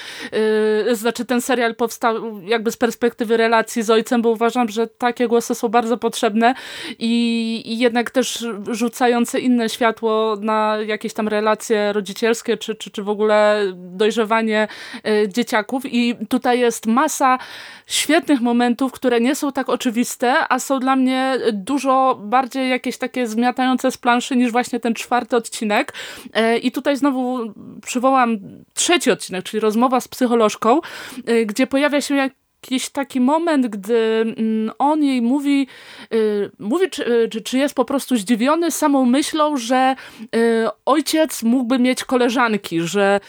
yy, znaczy ten serial powstał jakby z perspektywy relacji z ojcem, bo uważam, że takie głosy są bardzo potrzebne i, i jednak też rzucające inne światło na jakieś tam relacje rodzicielskie, czy, czy, czy w ogóle dojrzewanie e, dzieciaków i tutaj jest masa świetnych momentów, które nie są tak oczywiste, a są dla mnie dużo bardziej jakieś takie zmiatające z planszy niż właśnie ten czwarty odcinek. E, I tutaj znowu przywołam trzeci odcinek, czyli rozmowa z psycholożką, e, gdzie pojawia się jak jakiś taki moment, gdy mm, on jej mówi, y, mówi czy, y, czy, czy jest po prostu zdziwiony samą myślą, że y, ojciec mógłby mieć koleżanki, że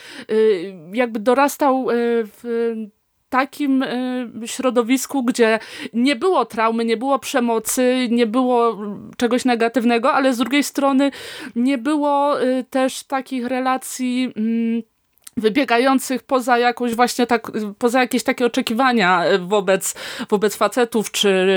jakby dorastał w takim środowisku, gdzie nie było traumy, nie było przemocy, nie było czegoś negatywnego, ale z drugiej strony nie było też takich relacji mm, wybiegających poza jakąś właśnie tak, poza jakieś takie oczekiwania wobec, wobec facetów, czy,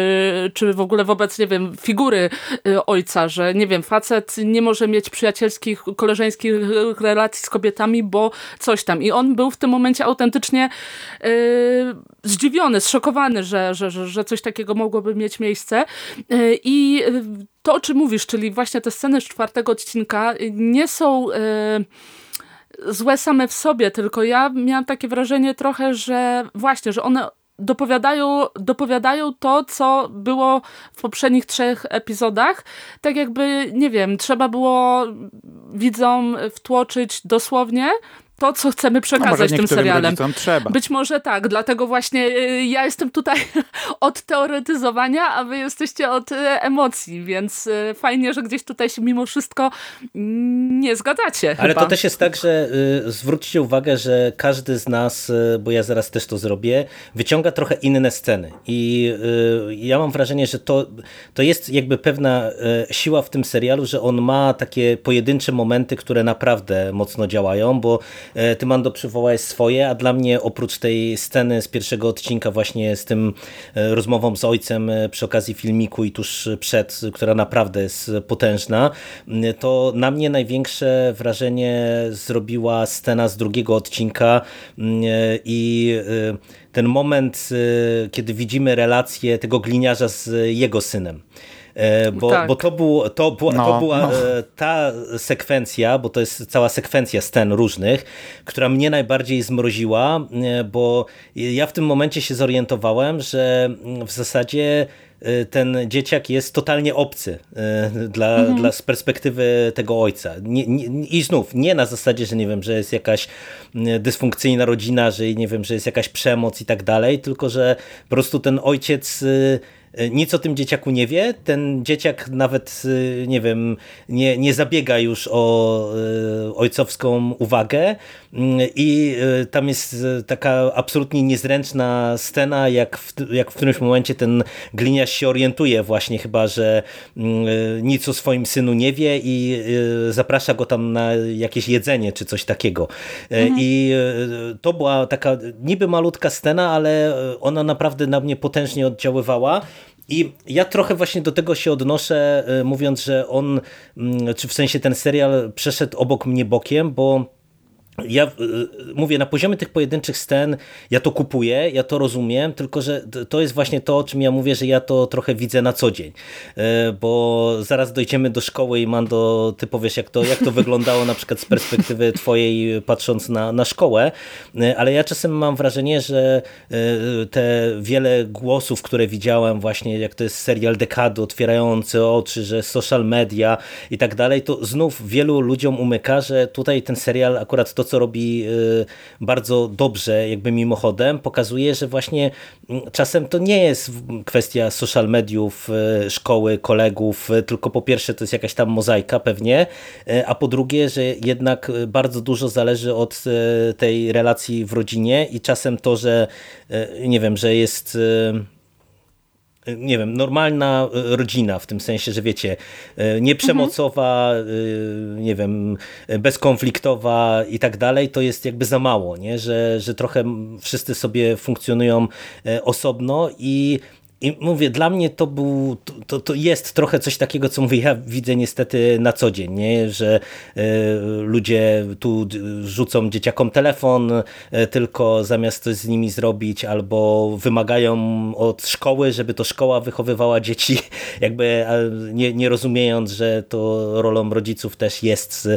czy w ogóle wobec, nie wiem, figury y, ojca, że nie wiem, facet nie może mieć przyjacielskich, koleżeńskich relacji z kobietami, bo coś tam. I on był w tym momencie autentycznie yy, zdziwiony, zszokowany, że, że, że, że coś takiego mogłoby mieć miejsce. Yy, I to, o czym mówisz, czyli właśnie te sceny z czwartego odcinka nie są... Yy, złe same w sobie, tylko ja miałam takie wrażenie trochę, że właśnie, że one dopowiadają, dopowiadają to, co było w poprzednich trzech epizodach. Tak jakby, nie wiem, trzeba było widzom wtłoczyć dosłownie to, co chcemy przekazać tym serialem. Trzeba. Być może tak, dlatego właśnie y, ja jestem tutaj [LAUGHS] od teoretyzowania, a wy jesteście od y, emocji, więc y, fajnie, że gdzieś tutaj się mimo wszystko nie zgadzacie. Ale chyba. to też jest tak, że zwróćcie uwagę, że każdy z nas, bo ja zaraz też to zrobię, wyciąga trochę inne sceny i ja mam wrażenie, że to, to jest jakby pewna siła w tym serialu, że on ma takie pojedyncze momenty, które naprawdę mocno działają, bo ty Mando przywołałeś swoje, a dla mnie oprócz tej sceny z pierwszego odcinka właśnie z tym e, rozmową z ojcem e, przy okazji filmiku i tuż przed, która naprawdę jest potężna, to na mnie największe wrażenie zrobiła scena z drugiego odcinka i ten moment, kiedy widzimy relację tego gliniarza z jego synem. E, bo, tak. bo to, było, to, była, no, to była no. E, ta sekwencja, bo to jest cała sekwencja scen różnych, która mnie najbardziej zmroziła, e, bo ja w tym momencie się zorientowałem, że w zasadzie ten dzieciak jest totalnie obcy dla, mhm. dla, z perspektywy tego ojca. Nie, nie, I znów, nie na zasadzie, że nie wiem, że jest jakaś dysfunkcyjna rodzina, że nie wiem, że jest jakaś przemoc i tak dalej, tylko że po prostu ten ojciec E, nic o tym dzieciaku nie wie. Ten dzieciak nawet, e, nie wiem, nie, nie zabiega już o e, ojcowską uwagę mm, i tam jest taka absolutnie niezręczna scena, jak w, jak w którymś momencie ten gliniarz się orientuje właśnie chyba, że mm, nic o swoim synu nie wie i zaprasza go tam na jakieś jedzenie czy coś takiego. Mhm. I to była taka niby malutka scena, ale ona naprawdę na mnie potężnie oddziaływała. I ja trochę właśnie do tego się odnoszę, e, mówiąc, że on, mm, czy w sensie ten serial przeszedł obok mnie bokiem, bo ja mówię, na poziomie tych pojedynczych scen ja to kupuję, ja to rozumiem, tylko że to jest właśnie to, o czym ja mówię, że ja to trochę widzę na co dzień, bo zaraz dojdziemy do szkoły i Mando, ty powiesz, jak to, jak to wyglądało na przykład z perspektywy twojej, patrząc na, na szkołę, ale ja czasem mam wrażenie, że te wiele głosów, które widziałem właśnie, jak to jest serial dekady, otwierający oczy, że social media i tak dalej, to znów wielu ludziom umyka, że tutaj ten serial akurat to, co robi y, bardzo dobrze, jakby mimochodem, pokazuje, że właśnie mm, czasem to nie jest kwestia social mediów, y, szkoły, kolegów, y, tylko po pierwsze to jest jakaś tam mozaika pewnie, a po drugie, że jednak bardzo dużo zależy od tej relacji w rodzinie i czasem to, że nie wiem, że jest nie wiem, normalna e, rodzina, w tym sensie, że wiecie, e, nieprzemocowa, mhm. nie wiem, bezkonfliktowa i tak dalej, to jest jakby za mało, nie? Że, że trochę wszyscy sobie funkcjonują osobno i i mówię, dla mnie to był, to, to jest trochę coś takiego, co mówię, ja widzę niestety na co dzień, nie? że y, ludzie tu rzucą dzieciakom telefon y, tylko zamiast coś z nimi zrobić, albo wymagają od szkoły, żeby to szkoła wychowywała dzieci, [LAUGHS] jakby nie, nie rozumiejąc, że to rolą rodziców też jest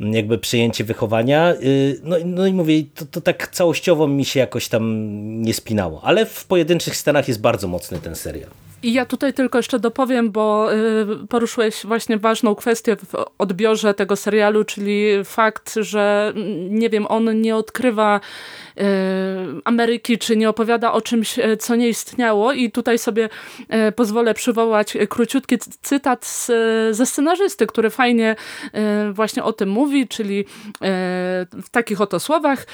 jakby przyjęcie wychowania. Y, no, no i mówię, to, to tak całościowo mi się jakoś tam nie spinało, ale w pojedynczych scenach jest bardzo mocny ten serial. I ja tutaj tylko jeszcze dopowiem, bo y, poruszyłeś właśnie ważną kwestię w odbiorze tego serialu, czyli fakt, że mm, nie wiem, on nie odkrywa y, Ameryki, czy nie opowiada o czymś, y, co nie istniało i tutaj sobie pozwolę przywołać króciutki cytat z, ze scenarzysty, który fajnie właśnie o tym mówi, czyli w takich oto słowach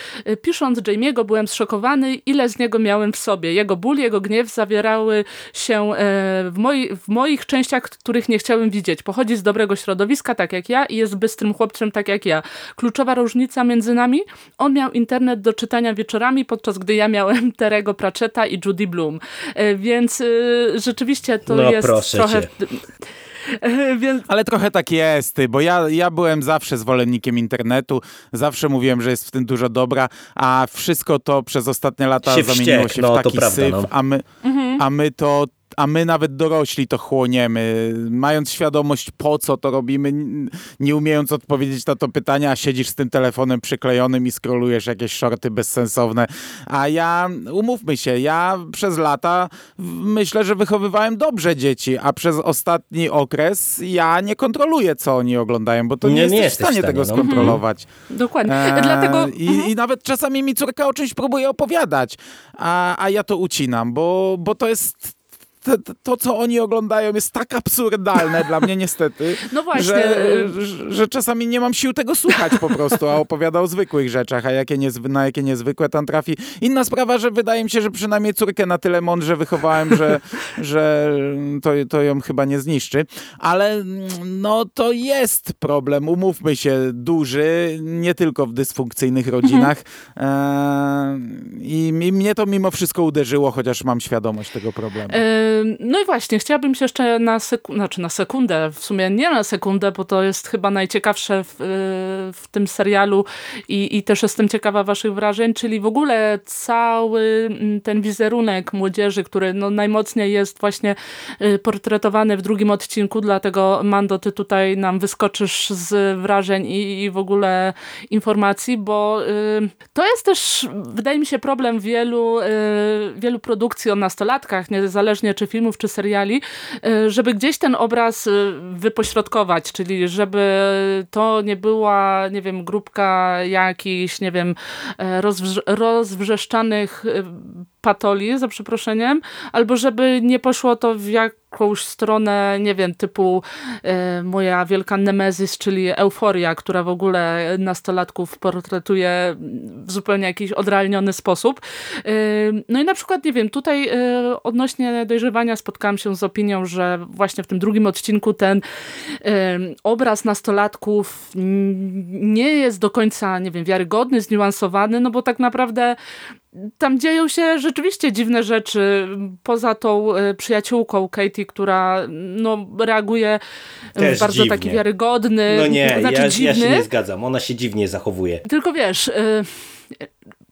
pisząc Jamie'ego byłem zszokowany, ile z niego miałem w sobie. Jego ból, jego gniew zawierały się E, w, moi, w moich częściach, których nie chciałem widzieć. Pochodzi z dobrego środowiska, tak jak ja i jest bystrym chłopcem, tak jak ja. Kluczowa różnica między nami, on miał internet do czytania wieczorami, podczas gdy ja miałem [LAUGHS] Terego Pratchetta i Judy Bloom. E, więc e, rzeczywiście to no, jest trochę... Cię. [LAUGHS] Więc... Ale trochę tak jest, bo ja, ja byłem zawsze zwolennikiem internetu, zawsze mówiłem, że jest w tym dużo dobra, a wszystko to przez ostatnie lata się zamieniło się no, w taki prawda, syf, no. a, my, mhm. a my to a my nawet dorośli to chłoniemy, mając świadomość po co to robimy, nie umiejąc odpowiedzieć na to pytanie, a siedzisz z tym telefonem przyklejonym i skrolujesz jakieś shorty bezsensowne. A ja, umówmy się, ja przez lata myślę, że wychowywałem dobrze dzieci, a przez ostatni okres ja nie kontroluję, co oni oglądają, bo to nie, nie jesteś w stanie, tego no. skontrolować. Mhm. Dokładnie. E, Dlatego... I, mhm. I, nawet czasami mi córka o czymś próbuje opowiadać, a, a ja to ucinam, bo, bo to jest to, to, co oni oglądają jest tak absurdalne dla mnie niestety, no właśnie. Że, że, że, czasami nie mam sił tego słuchać po prostu, a opowiada o zwykłych rzeczach, a jakie niezwy, na jakie niezwykłe tam trafi. Inna sprawa, że wydaje mi się, że przynajmniej córkę na tyle mądrze wychowałem, że, że to, to ją chyba nie zniszczy. Ale no to jest problem, umówmy się, duży, nie tylko w dysfunkcyjnych rodzinach. E, I, I mnie to mimo wszystko uderzyło, chociaż mam świadomość tego problemu. No i właśnie, chciałabym się jeszcze na, seku znaczy na sekundę, w sumie nie na sekundę, bo to jest chyba najciekawsze w, y, w tym serialu i, i też jestem ciekawa waszych wrażeń, czyli w ogóle cały mm, ten wizerunek młodzieży, który no najmocniej jest właśnie y, portretowany w drugim odcinku, dlatego Mando, ty tutaj nam wyskoczysz z wrażeń i, i w ogóle informacji, bo y, to jest też, wydaje mi się, problem wielu, y, wielu produkcji o nastolatkach, niezależnie czy czy filmów, czy seriali, e, żeby gdzieś ten obraz e, wypośrodkować, czyli żeby to nie była, nie wiem, grupka jakichś, nie wiem, e, rozwrzeszczanych patoli, za przeproszeniem, albo żeby nie poszło to w jakąś stronę, nie wiem, typu e, moja wielka nemezis, czyli euforia, która w ogóle nastolatków portretuje w zupełnie jakiś odrealniony sposób. E, no i na przykład, nie wiem, tutaj e, odnośnie dojrzewania spotkałam się z opinią, że właśnie w tym drugim odcinku ten obraz nastolatków nie jest do końca, nie wiem, wiarygodny, zniuansowany, no bo tak naprawdę tam dzieją się rzeczywiście dziwne rzeczy, poza tą e, przyjaciółką Katie, która no, reaguje Też w bardzo dziwnie. taki wiarygodny, no nie, znaczy ja, dziwny. ja się nie zgadzam, ona się dziwnie zachowuje. Tylko wiesz,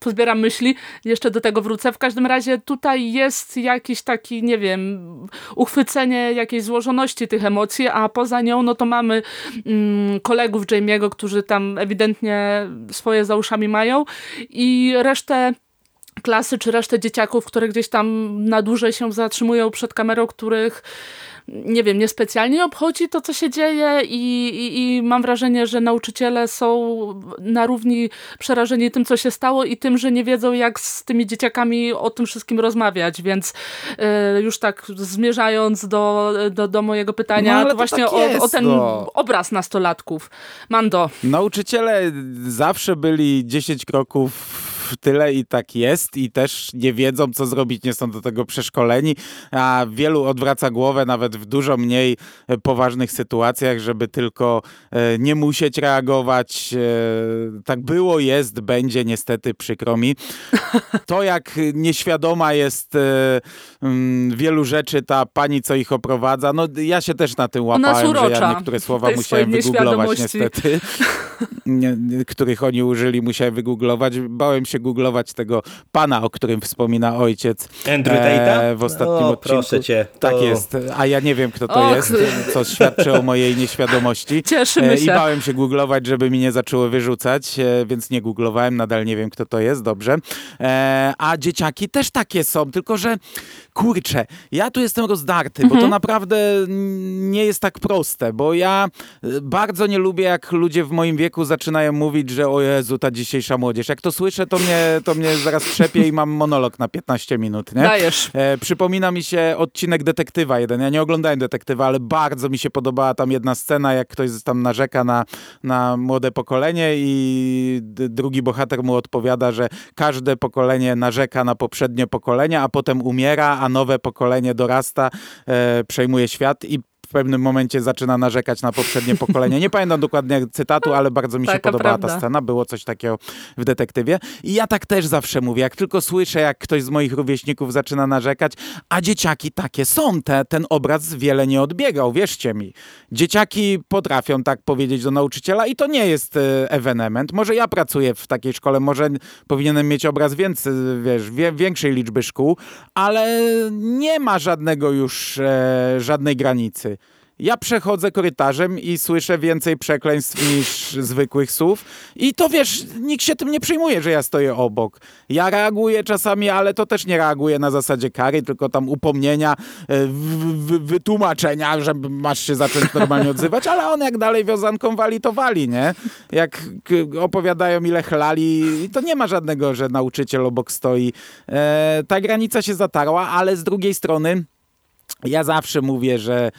pozbieram myśli, jeszcze do tego wrócę. W każdym razie tutaj jest jakiś taki, nie wiem, uchwycenie jakiejś złożoności tych emocji, a poza nią no to mamy mm, kolegów Jamie'ego, którzy tam ewidentnie swoje za uszami mają i resztę klasy, czy resztę dzieciaków, które gdzieś tam na dłużej się zatrzymują przed kamerą, których nie wiem, niespecjalnie obchodzi to, co się dzieje i, i, i, mam wrażenie, że nauczyciele są na równi przerażeni tym, co się stało i tym, że nie wiedzą, jak z tymi dzieciakami o tym wszystkim rozmawiać, więc y, już tak zmierzając do, do, do mojego pytania, no, to właśnie tak jest, o, o, ten no. obraz nastolatków. Mando. Nauczyciele zawsze byli 10 kroków tyle i tak jest i też nie wiedzą, co zrobić, nie są do tego przeszkoleni, a wielu odwraca głowę nawet w dużo mniej e, poważnych sytuacjach, żeby tylko e, nie musieć reagować. E, tak było, jest, będzie, niestety, przykro mi. To, jak nieświadoma jest mm, wielu rzeczy ta pani, co ich oprowadza, no ja się też na tym łapałem, że ja niektóre słowa musiałem wygooglować niestety, których oni użyli, musiałem wygooglować. Bałem się googlować tego pana, o którym wspomina ojciec Andrew e, w ostatnim o, odcinku. proszę cię. To... Tak jest, a ja nie wiem, kto to Och. jest, co świadczy o mojej nieświadomości. [LAUGHS] Cieszymy e, się. I bałem się googlować, żeby mi nie zaczęło wyrzucać, e, więc nie googlowałem, nadal nie wiem, kto to jest, dobrze. E, a dzieciaki też takie są, tylko że kurczę, ja tu jestem rozdarty, mhm. bo to mhm. naprawdę nie jest tak proste, bo ja e, bardzo nie lubię, jak ludzie w moim wieku zaczynają mówić, że o Jezu, ta dzisiejsza młodzież. Jak to słyszę, to mnie, to mnie zaraz trzepie i mam monolog na 15 minut, nie? Dajesz. E, przypomina mi się odcinek Detektywa jeden. Ja nie oglądałem Detektywa, ale bardzo mi się podobała tam jedna scena, jak ktoś tam narzeka na, na młode pokolenie i drugi bohater mu odpowiada, że każde pokolenie narzeka na poprzednie pokolenie, a potem umiera, a nowe pokolenie dorasta, e, przejmuje świat i pewnym momencie zaczyna narzekać na poprzednie pokolenie. Nie pamiętam dokładnie cytatu, ale bardzo mi się Taka podobała prawda. ta scena. Było coś takiego w detektywie. I ja tak też zawsze mówię, jak tylko słyszę, jak ktoś z moich rówieśników zaczyna narzekać, a dzieciaki takie są, te, ten obraz wiele nie odbiegał, wierzcie mi. Dzieciaki potrafią tak powiedzieć do nauczyciela i to nie jest e, ewenement. Może ja pracuję w takiej szkole, może powinienem mieć obraz więcej, wiesz, wie, większej liczby szkół, ale nie ma żadnego już, e, żadnej granicy. Ja przechodzę korytarzem i słyszę więcej przekleństw niż zwykłych słów. I to wiesz, nikt się tym nie przejmuje, że ja stoję obok. Ja reaguję czasami, ale to też nie reaguję na zasadzie kary, tylko tam upomnienia, e, wytłumaczenia, że masz się zacząć normalnie [LAUGHS] odzywać, ale on jak dalej wiązanką wali, to wali, nie? Jak opowiadają ile chlali, to nie ma żadnego, że nauczyciel obok stoi. E, ta granica się zatarła, ale z drugiej strony ja zawsze mówię, że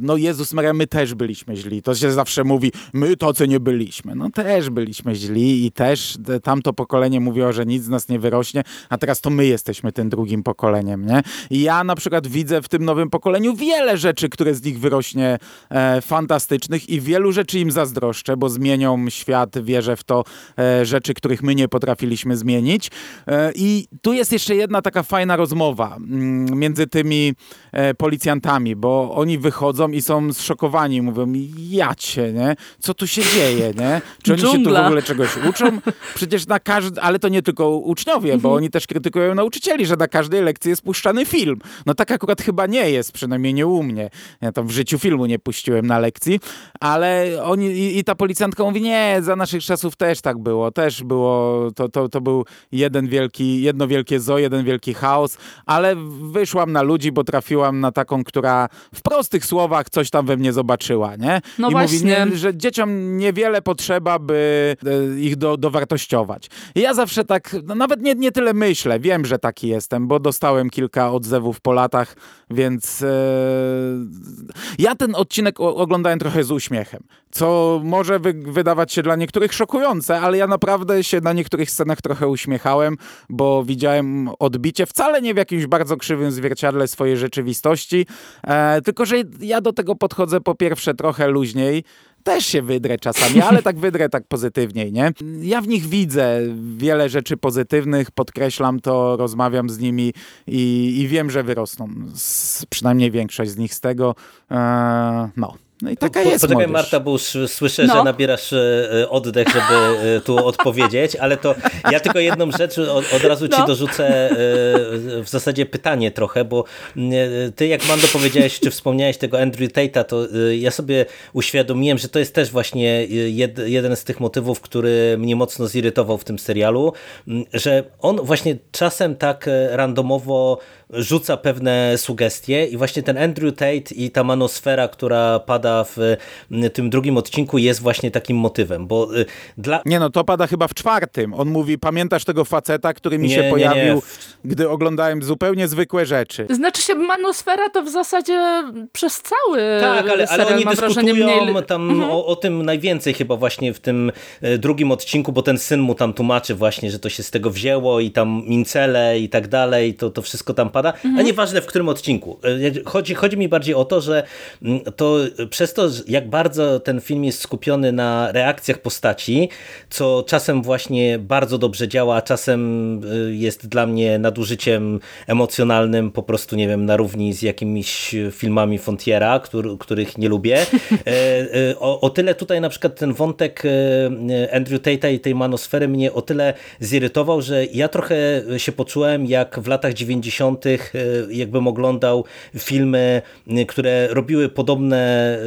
no Jezus Maria, my też byliśmy źli. To się zawsze mówi, my to, co nie byliśmy. No też byliśmy źli i też tamto pokolenie mówiło, że nic z nas nie wyrośnie, a teraz to my jesteśmy tym drugim pokoleniem, nie? I ja na przykład widzę w tym nowym pokoleniu wiele rzeczy, które z nich wyrośnie e, fantastycznych i wielu rzeczy im zazdroszczę, bo zmienią świat, wierzę w to, e, rzeczy, których my nie potrafiliśmy zmienić. E, I tu jest jeszcze jedna taka fajna rozmowa mm, między tymi e, policjantami, bo oni wychodzą wychodzą i są zszokowani. Mówią, jacie, nie? Co tu się dzieje, nie? Czy oni Dżungla. się tu w ogóle czegoś uczą? Przecież na każdy, ale to nie tylko uczniowie, bo mhm. oni też krytykują nauczycieli, że na każdej lekcji jest puszczany film. No tak akurat chyba nie jest, przynajmniej nie u mnie. Ja tam w życiu filmu nie puściłem na lekcji, ale oni i, i ta policjantka mówi, nie, za naszych czasów też tak było, też było, to, to, to był jeden wielki, jedno wielkie zo, jeden wielki chaos, ale wyszłam na ludzi, bo trafiłam na taką, która w prostych słowach coś tam we mnie zobaczyła, nie? No I właśnie. mówi, nie, że dzieciom niewiele potrzeba, by e, ich do, dowartościować. I ja zawsze tak, no nawet nie, nie tyle myślę, wiem, że taki jestem, bo dostałem kilka odzewów po latach, więc e, ja ten odcinek oglądałem trochę z uśmiechem, co może wy wydawać się dla niektórych szokujące, ale ja naprawdę się na niektórych scenach trochę uśmiechałem, bo widziałem odbicie, wcale nie w jakimś bardzo krzywym zwierciadle swojej rzeczywistości, e, tylko że ja do tego podchodzę po pierwsze trochę luźniej, też się wydrę czasami, ale tak wydrę tak pozytywniej, nie? Ja w nich widzę wiele rzeczy pozytywnych, podkreślam to, rozmawiam z nimi i, i wiem, że wyrosną. Z, przynajmniej większość z nich z tego. Eee, no. No i taka po, jest Poczekaj młodzież. Marta, bo już słyszę, no. że nabierasz e, e, oddech, żeby e, tu odpowiedzieć, ale to ja tylko jedną rzecz od, od razu ci no. dorzucę w zasadzie pytanie trochę, bo ty jak Mando powiedziałeś, czy wspomniałeś tego Andrew Tate'a, to ja sobie uświadomiłem, że to jest też właśnie jed, jeden z tych motywów, który mnie mocno zirytował w tym serialu, że on właśnie czasem tak randomowo rzuca pewne sugestie i właśnie ten Andrew Tate i ta manosfera, która pada w tym drugim odcinku jest właśnie takim motywem, bo y, dla... Nie no, to pada chyba w czwartym. On mówi, pamiętasz tego faceta, który mi nie, się nie, pojawił, nie. gdy oglądałem zupełnie zwykłe rzeczy. Znaczy się manosfera to w zasadzie przez cały Tak, ale, ale oni dyskutują mniej... tam mhm. o, o, tym najwięcej chyba właśnie w tym e, drugim odcinku, bo ten syn mu tam tłumaczy właśnie, że to się z tego wzięło i tam mincele i tak dalej, to, to wszystko tam pada, mhm. a nieważne w którym odcinku. E, chodzi, chodzi mi bardziej o to, że mm, to przez to, jak bardzo ten film jest skupiony na reakcjach postaci, co czasem właśnie bardzo dobrze działa, a czasem e, jest dla mnie nadużyciem emocjonalnym, po prostu, nie wiem, na równi z jakimiś filmami Fontiera, który, których nie lubię. E, o, o tyle tutaj na przykład ten wątek Andrew Tate'a i tej manosfery mnie o tyle zirytował, że ja trochę się poczułem jak w latach 90 E, jakbym oglądał filmy, które robiły podobne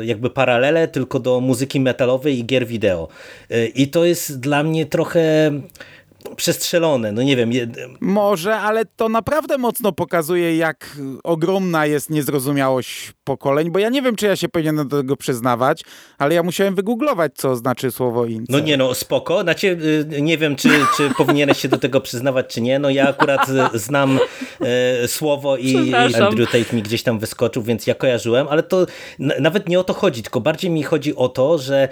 e, jakby paralele, tylko do muzyki metalowej i gier wideo. E, I to jest dla mnie trochę przestrzelone, no nie wiem. Może, ale to naprawdę mocno pokazuje, jak ogromna jest niezrozumiałość pokoleń, bo ja nie wiem, czy ja się powinienem do tego przyznawać, ale ja musiałem wygooglować, co znaczy słowo incel. No nie, no spoko. Znaczy, nie wiem, czy, czy [LAUGHS] powinieneś się do tego przyznawać, czy nie. No ja akurat znam e, słowo i, Andrew Tate mi gdzieś tam wyskoczył, więc ja kojarzyłem, ale to nawet nie o to chodzi, tylko bardziej mi chodzi o to, że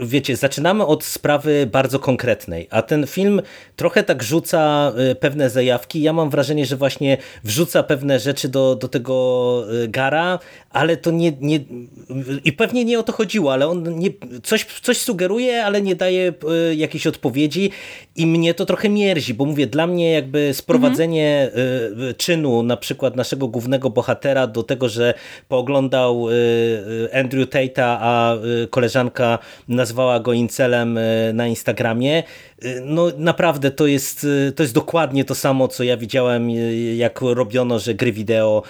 wiecie, zaczynamy od sprawy bardzo konkretnej, a ten film trochę tak rzuca e, pewne zajawki. Ja mam wrażenie, że właśnie wrzuca pewne rzeczy do, do tego e, gara, ale to nie, nie i pewnie nie o to chodziło, ale on nie, coś, coś sugeruje, ale nie daje y, jakiejś odpowiedzi i mnie to trochę mierzi, bo mówię, dla mnie jakby sprowadzenie mhm. czynu na przykład naszego głównego bohatera do tego, że pooglądał Andrew Tate'a, a koleżanka nazwała go incelem na Instagramie, no naprawdę to jest, to jest dokładnie to samo, co ja widziałem, jak robiono, że gry wideo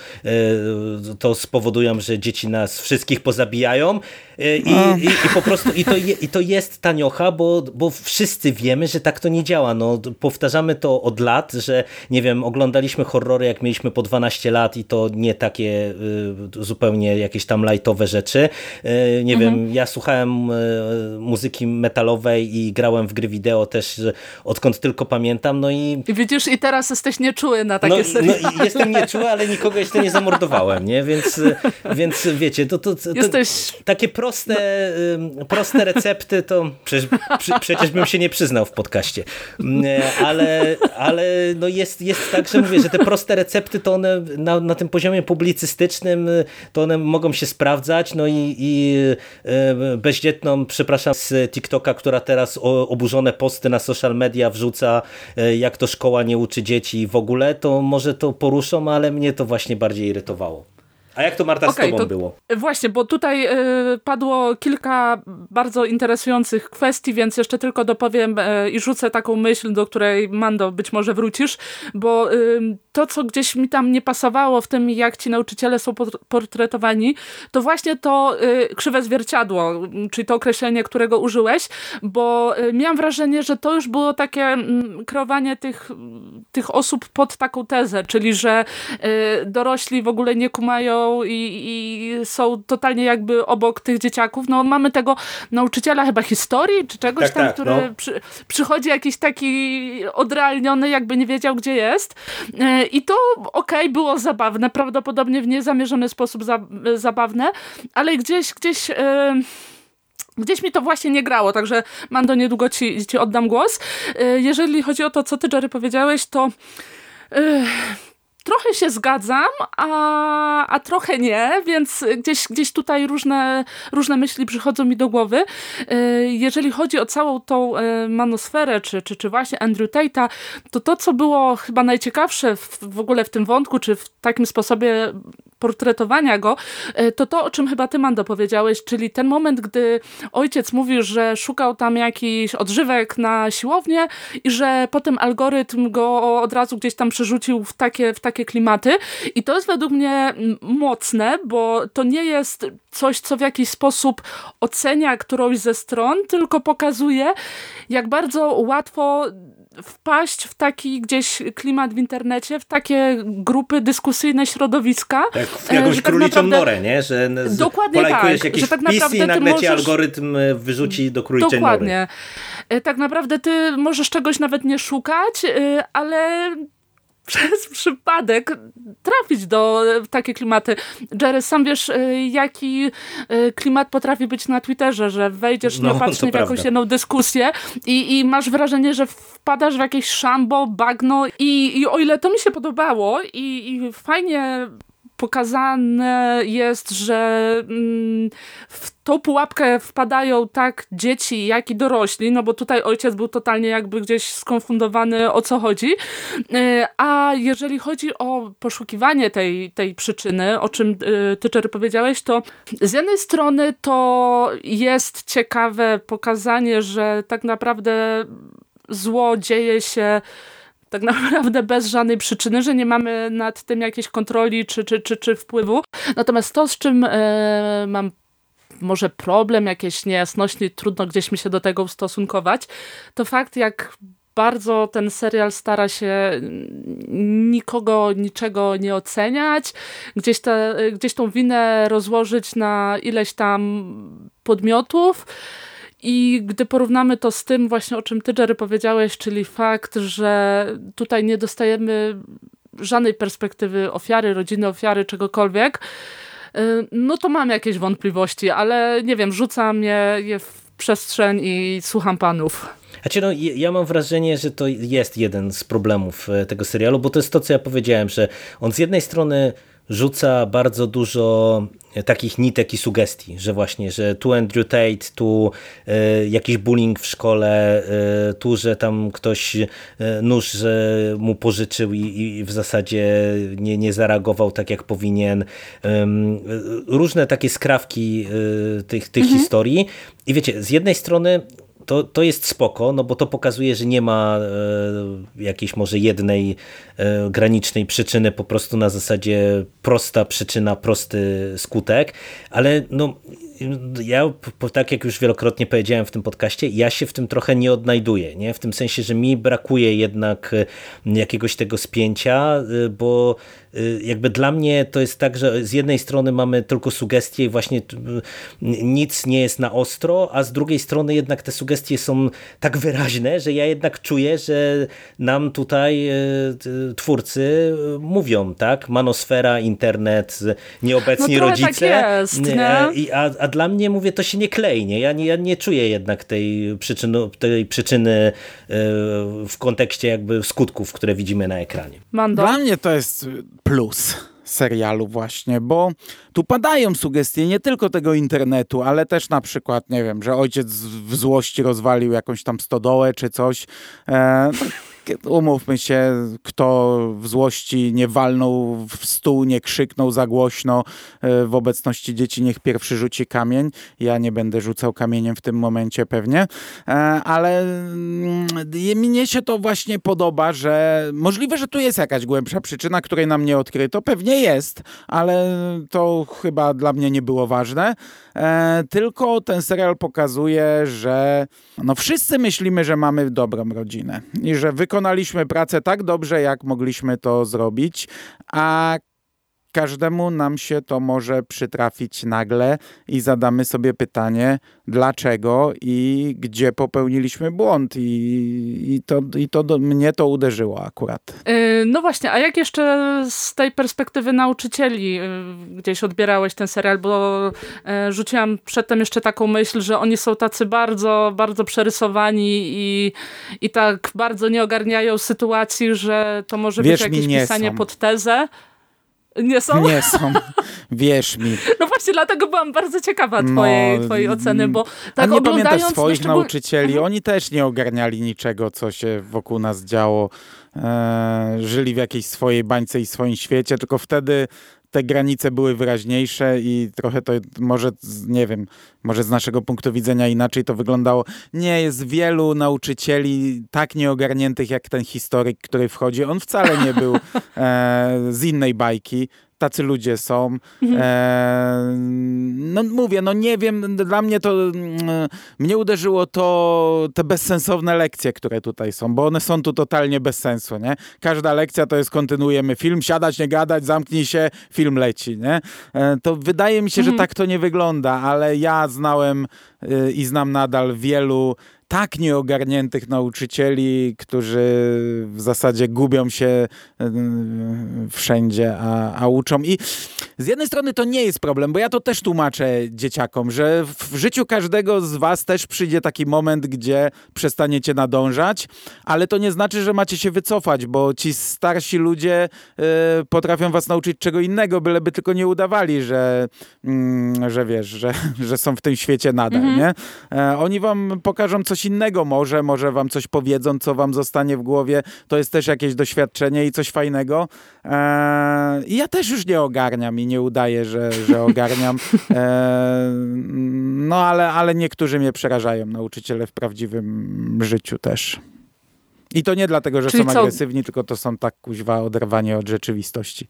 to spowodują, że dzieci nas wszystkich pozabijają i, i, i po prostu i to, je, i to jest taniocha, bo, bo wszyscy wiemy, że tak to nie działa. No, powtarzamy to od lat, że nie wiem, oglądaliśmy horrory jak mieliśmy po 12 lat i to nie takie y, zupełnie jakieś tam lightowe rzeczy. Y, nie mhm. wiem, ja słuchałem y, muzyki metalowej i grałem w gry wideo też odkąd tylko pamiętam. No i... I widzisz, i teraz jesteś nieczuły na takie no, seriale. No, jestem nieczuły, ale nikogo jeszcze nie zamordowałem, nie? Więc, więc wiecie, to, to, to, Jesteś... takie proste, no. proste recepty to przecież, przecież bym się nie przyznał w podcaście. Ale, ale no jest, jest tak, że mówię, że te proste recepty to one na, na tym poziomie publicystycznym to one mogą się sprawdzać. No i, i bezdzietną, przepraszam, z TikToka, która teraz oburzone posty na social media wrzuca, e, jak to szkoła nie uczy dzieci w ogóle, to może to poruszą, ale mnie to właśnie bardziej irytowało. A jak to Marta okay, z tobą to, było? Właśnie, bo tutaj y, padło kilka bardzo interesujących kwestii, więc jeszcze tylko dopowiem y, i rzucę taką myśl, do której Mando być może wrócisz, bo y, to, co gdzieś mi tam nie pasowało w tym, jak ci nauczyciele są portretowani, to właśnie to krzywe zwierciadło, czyli to określenie, którego użyłeś, bo miałam wrażenie, że to już było takie mm, kreowanie tych, tych osób pod taką tezę, czyli że dorośli w ogóle nie kumają i, i, są totalnie jakby obok tych dzieciaków. No mamy tego nauczyciela chyba historii, czy czegoś tak, tam, tak, który no. przy, przychodzi jakiś taki odrealniony, jakby nie wiedział, gdzie jest. E, I to okej, okay, było zabawne, prawdopodobnie w niezamierzony sposób za, zabawne, ale gdzieś, gdzieś... Yy, Gdzieś mi to właśnie nie grało, także Mando, niedługo ci, ci oddam głos. E, jeżeli chodzi o to, co ty, Jerry, powiedziałeś, to trochę się zgadzam, a, a trochę nie, więc gdzieś, gdzieś tutaj różne, różne myśli przychodzą mi do głowy. E, jeżeli chodzi o całą tą e, manosferę, czy, czy, czy właśnie Andrew Tate'a, to to, co było chyba najciekawsze w, w ogóle w tym wątku, czy w takim sposobie portretowania go, e, to to, o czym chyba ty, Mando, powiedziałeś, czyli ten moment, gdy ojciec mówił, że szukał tam jakiś odżywek na siłownię i że potem algorytm go od razu gdzieś tam przerzucił w takie, w takie klimaty. I to jest według mnie mocne, bo to nie jest coś, co w jakiś sposób ocenia którąś ze stron, tylko pokazuje, jak bardzo łatwo wpaść w taki gdzieś klimat w internecie, w takie grupy dyskusyjne, środowiska. Tak, w jakąś tak króliczą naprawdę... norę, nie? Że Dokładnie tak, jakieś że tak naprawdę i nagle możesz... ci algorytm e, wyrzuci do króliczej Dokładnie. nory. Dokładnie. Tak naprawdę ty możesz czegoś nawet nie szukać, e, ale [LAUGHS] przez przypadek trafić do takie klimaty. Jerry, sam wiesz, y, jaki y, klimat potrafi być na Twitterze, że wejdziesz no, nieopatrznie w jakąś jedną dyskusję i, i masz wrażenie, że wpadasz w jakieś szambo, bagno i, i o ile to mi się podobało i, i fajnie pokazane jest, że mm, w tą pułapkę wpadają tak dzieci, jak i dorośli, no bo tutaj ojciec był totalnie jakby gdzieś skonfundowany o co chodzi. E, a jeżeli chodzi o poszukiwanie tej, tej przyczyny, o czym e, ty, Czery, powiedziałeś, to z jednej strony to jest ciekawe pokazanie, że tak naprawdę zło dzieje się tak naprawdę bez żadnej przyczyny, że nie mamy nad tym jakiejś kontroli czy, czy, czy, czy wpływu. Natomiast to, z czym e, mam może problem, jakieś niejasności, trudno gdzieś mi się do tego ustosunkować, to fakt, jak bardzo ten serial stara się nikogo, niczego nie oceniać, gdzieś, te, gdzieś tą winę rozłożyć na ileś tam podmiotów, i gdy porównamy to z tym właśnie, o czym ty, Jerry, powiedziałeś, czyli fakt, że tutaj nie dostajemy żadnej perspektywy ofiary, rodziny ofiary, czegokolwiek, y, no to mam jakieś wątpliwości, ale nie wiem, rzucam je, je w przestrzeń i słucham panów. Znaczy, no, ja mam wrażenie, że to jest jeden z problemów e, tego serialu, bo to jest to, co ja powiedziałem, że on z jednej strony rzuca bardzo dużo takich nitek i sugestii, że właśnie, że tu Andrew Tate, tu y, jakiś bullying w szkole, y, tu, że tam ktoś y, nóż że mu pożyczył i, i, w zasadzie nie, nie zareagował tak jak powinien. różne takie skrawki tych, tych mhm. historii i wiecie, z jednej strony to, to jest spoko, no bo to pokazuje, że nie ma e, jakiejś może jednej e, granicznej przyczyny, po prostu na zasadzie prosta przyczyna, prosty skutek, ale no ja, tak jak już wielokrotnie powiedziałem w tym podcaście, ja się w tym trochę nie odnajduję, nie? w tym sensie, że mi brakuje jednak e, jakiegoś tego spięcia, e, bo e, jakby dla mnie to jest tak, że z jednej strony mamy tylko sugestie i właśnie nic nie jest na ostro, a z drugiej strony jednak te sugestie są tak wyraźne, że ja jednak czuję, że nam tutaj twórcy mówią, tak? Manosfera, internet, nieobecni no rodzice. Tak jest, nie? a, a dla mnie, mówię, to się nie klei. Nie? Ja, nie, ja nie czuję jednak tej przyczyny, tej przyczyny e, w kontekście jakby skutków, które widzimy na ekranie. Mando? Dla mnie to jest plus serialu właśnie, bo tu padają sugestie nie tylko tego internetu, ale też na przykład, nie wiem, że ojciec w złości rozwalił jakąś tam stodołę czy coś. E, umówmy się, kto w złości nie walnął w stół, nie krzyknął za głośno e, w obecności dzieci, niech pierwszy rzuci kamień. Ja nie będę rzucał kamieniem w tym momencie pewnie, e, ale mm, mnie się to właśnie podoba, że możliwe, że tu jest jakaś głębsza przyczyna, której nam nie odkryto. Pewnie jest, ale to chyba dla mnie nie było ważne. E, tylko ten serial pokazuje, że no wszyscy myślimy, że mamy dobrą rodzinę i że wykonaliśmy pracę tak dobrze, jak mogliśmy to zrobić, a każdemu nam się to może przytrafić nagle i zadamy sobie pytanie, dlaczego i gdzie popełniliśmy błąd. I, i to, i to do, mnie to uderzyło akurat. Yy, no właśnie, a jak jeszcze z tej perspektywy nauczycieli yy, gdzieś odbierałeś ten serial, bo yy, rzuciłam przedtem jeszcze taką myśl, że oni są tacy bardzo, bardzo przerysowani i, i tak bardzo nie ogarniają sytuacji, że to może być jakieś pisanie są. pod tezę. Nie są? Nie są. Wierz mi. No właśnie, dlatego byłam bardzo ciekawa twojej, no, twojej oceny, bo tak nie pamiętasz swoich nauczycieli? Mhm. Oni też nie ogarniali niczego, co się wokół nas działo. E, żyli w jakiejś swojej bańce i swoim świecie, tylko wtedy te granice były wyraźniejsze i trochę to może, nie wiem, może z naszego punktu widzenia inaczej to wyglądało. Nie, jest wielu nauczycieli tak nieogarniętych jak ten historyk, który wchodzi. On wcale nie był [LAUGHS] e, z innej bajki tacy ludzie są. Mhm. E, no mówię, no nie wiem, dla mnie to, mm, mnie uderzyło to te bezsensowne lekcje, które tutaj są, bo one są tu totalnie bez sensu, nie? Każda lekcja to jest kontynuujemy film, siadać, nie gadać, zamknij się, film leci, nie? E, to wydaje mi się, mhm. że tak to nie wygląda, ale ja znałem y, i znam nadal wielu tak nieogarniętych nauczycieli, którzy w zasadzie gubią się wszędzie, a, a uczą. I z jednej strony to nie jest problem, bo ja to też tłumaczę dzieciakom, że w życiu każdego z was też przyjdzie taki moment, gdzie przestaniecie nadążać, ale to nie znaczy, że macie się wycofać, bo ci starsi ludzie y, potrafią was nauczyć czego innego, byleby tylko nie udawali, że, y, że wiesz, że, [LAUGHS] że są w tym świecie nadal, mhm. nie? E, oni wam pokażą coś innego może, może wam coś powiedzą, co wam zostanie w głowie. To jest też jakieś doświadczenie i coś fajnego. E, ja też już nie ogarniam i nie udaję, że, że ogarniam. E, no ale, ale niektórzy mnie przerażają, nauczyciele w prawdziwym życiu też. I to nie dlatego, że Czyli są co? agresywni, tylko to są tak kuźwa oderwanie od rzeczywistości.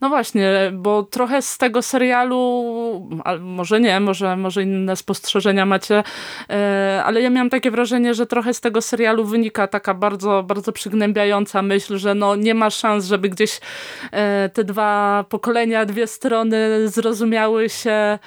No właśnie, bo trochę z tego serialu, może nie, może, może inne spostrzeżenia macie, e, ale ja miałam takie wrażenie, że trochę z tego serialu wynika taka bardzo, bardzo przygnębiająca myśl, że no nie ma szans, żeby gdzieś e, te dwa pokolenia, dwie strony zrozumiały się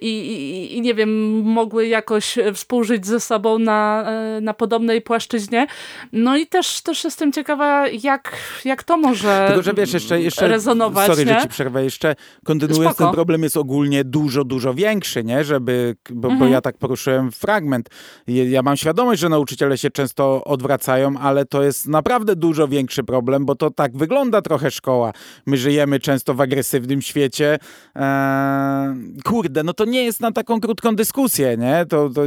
i, i, i, nie wiem, mogły jakoś współżyć ze sobą na, e, na podobnej płaszczyźnie. No i też, też jestem ciekawa, jak, jak to może Tylko, że wiesz, jeszcze, jeszcze, rezonować. Sorry, nie? że ci przerwę jeszcze. Kontynuując, Spoko. ten problem jest ogólnie dużo, dużo większy, nie? Żeby, bo, mhm. bo ja tak poruszyłem fragment. Ja mam świadomość, że nauczyciele się często odwracają, ale to jest naprawdę dużo większy problem, bo to tak wygląda trochę szkoła. My żyjemy często w agresywnym świecie. Eee, kur kurde, no to nie jest na taką krótką dyskusję, nie? To, to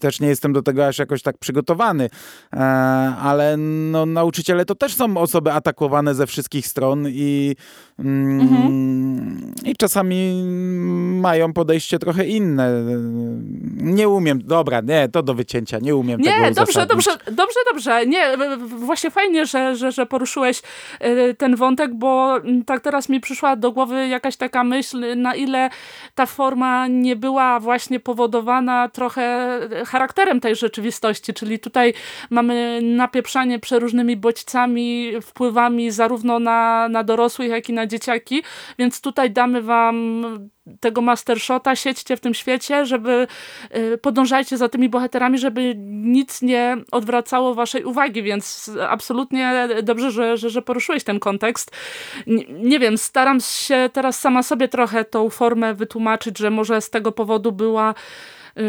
też nie jestem do tego aż jakoś tak przygotowany, e, ale no, nauczyciele to też są osoby atakowane ze wszystkich stron i, mm, mhm. i czasami mają podejście trochę inne. Nie umiem, dobra, nie, to do wycięcia, nie umiem nie, tego dobrze, dobrze, dobrze, dobrze, nie, właśnie fajnie, że, że, że poruszyłeś e, ten wątek, bo tak teraz mi przyszła do głowy jakaś taka myśl, na ile ta forma forma nie była właśnie powodowana trochę charakterem tej rzeczywistości, czyli tutaj mamy napieprzanie przeróżnymi bodźcami, wpływami zarówno na, na dorosłych, jak i na dzieciaki, więc tutaj damy wam tego mastershota, siedźcie w tym świecie, żeby y, podążajcie za tymi bohaterami, żeby nic nie odwracało waszej uwagi, więc absolutnie dobrze, że, że, że poruszyłeś ten kontekst. Nie, nie wiem, staram się teraz sama sobie trochę tą formę wytłumaczyć, że może z tego powodu była y,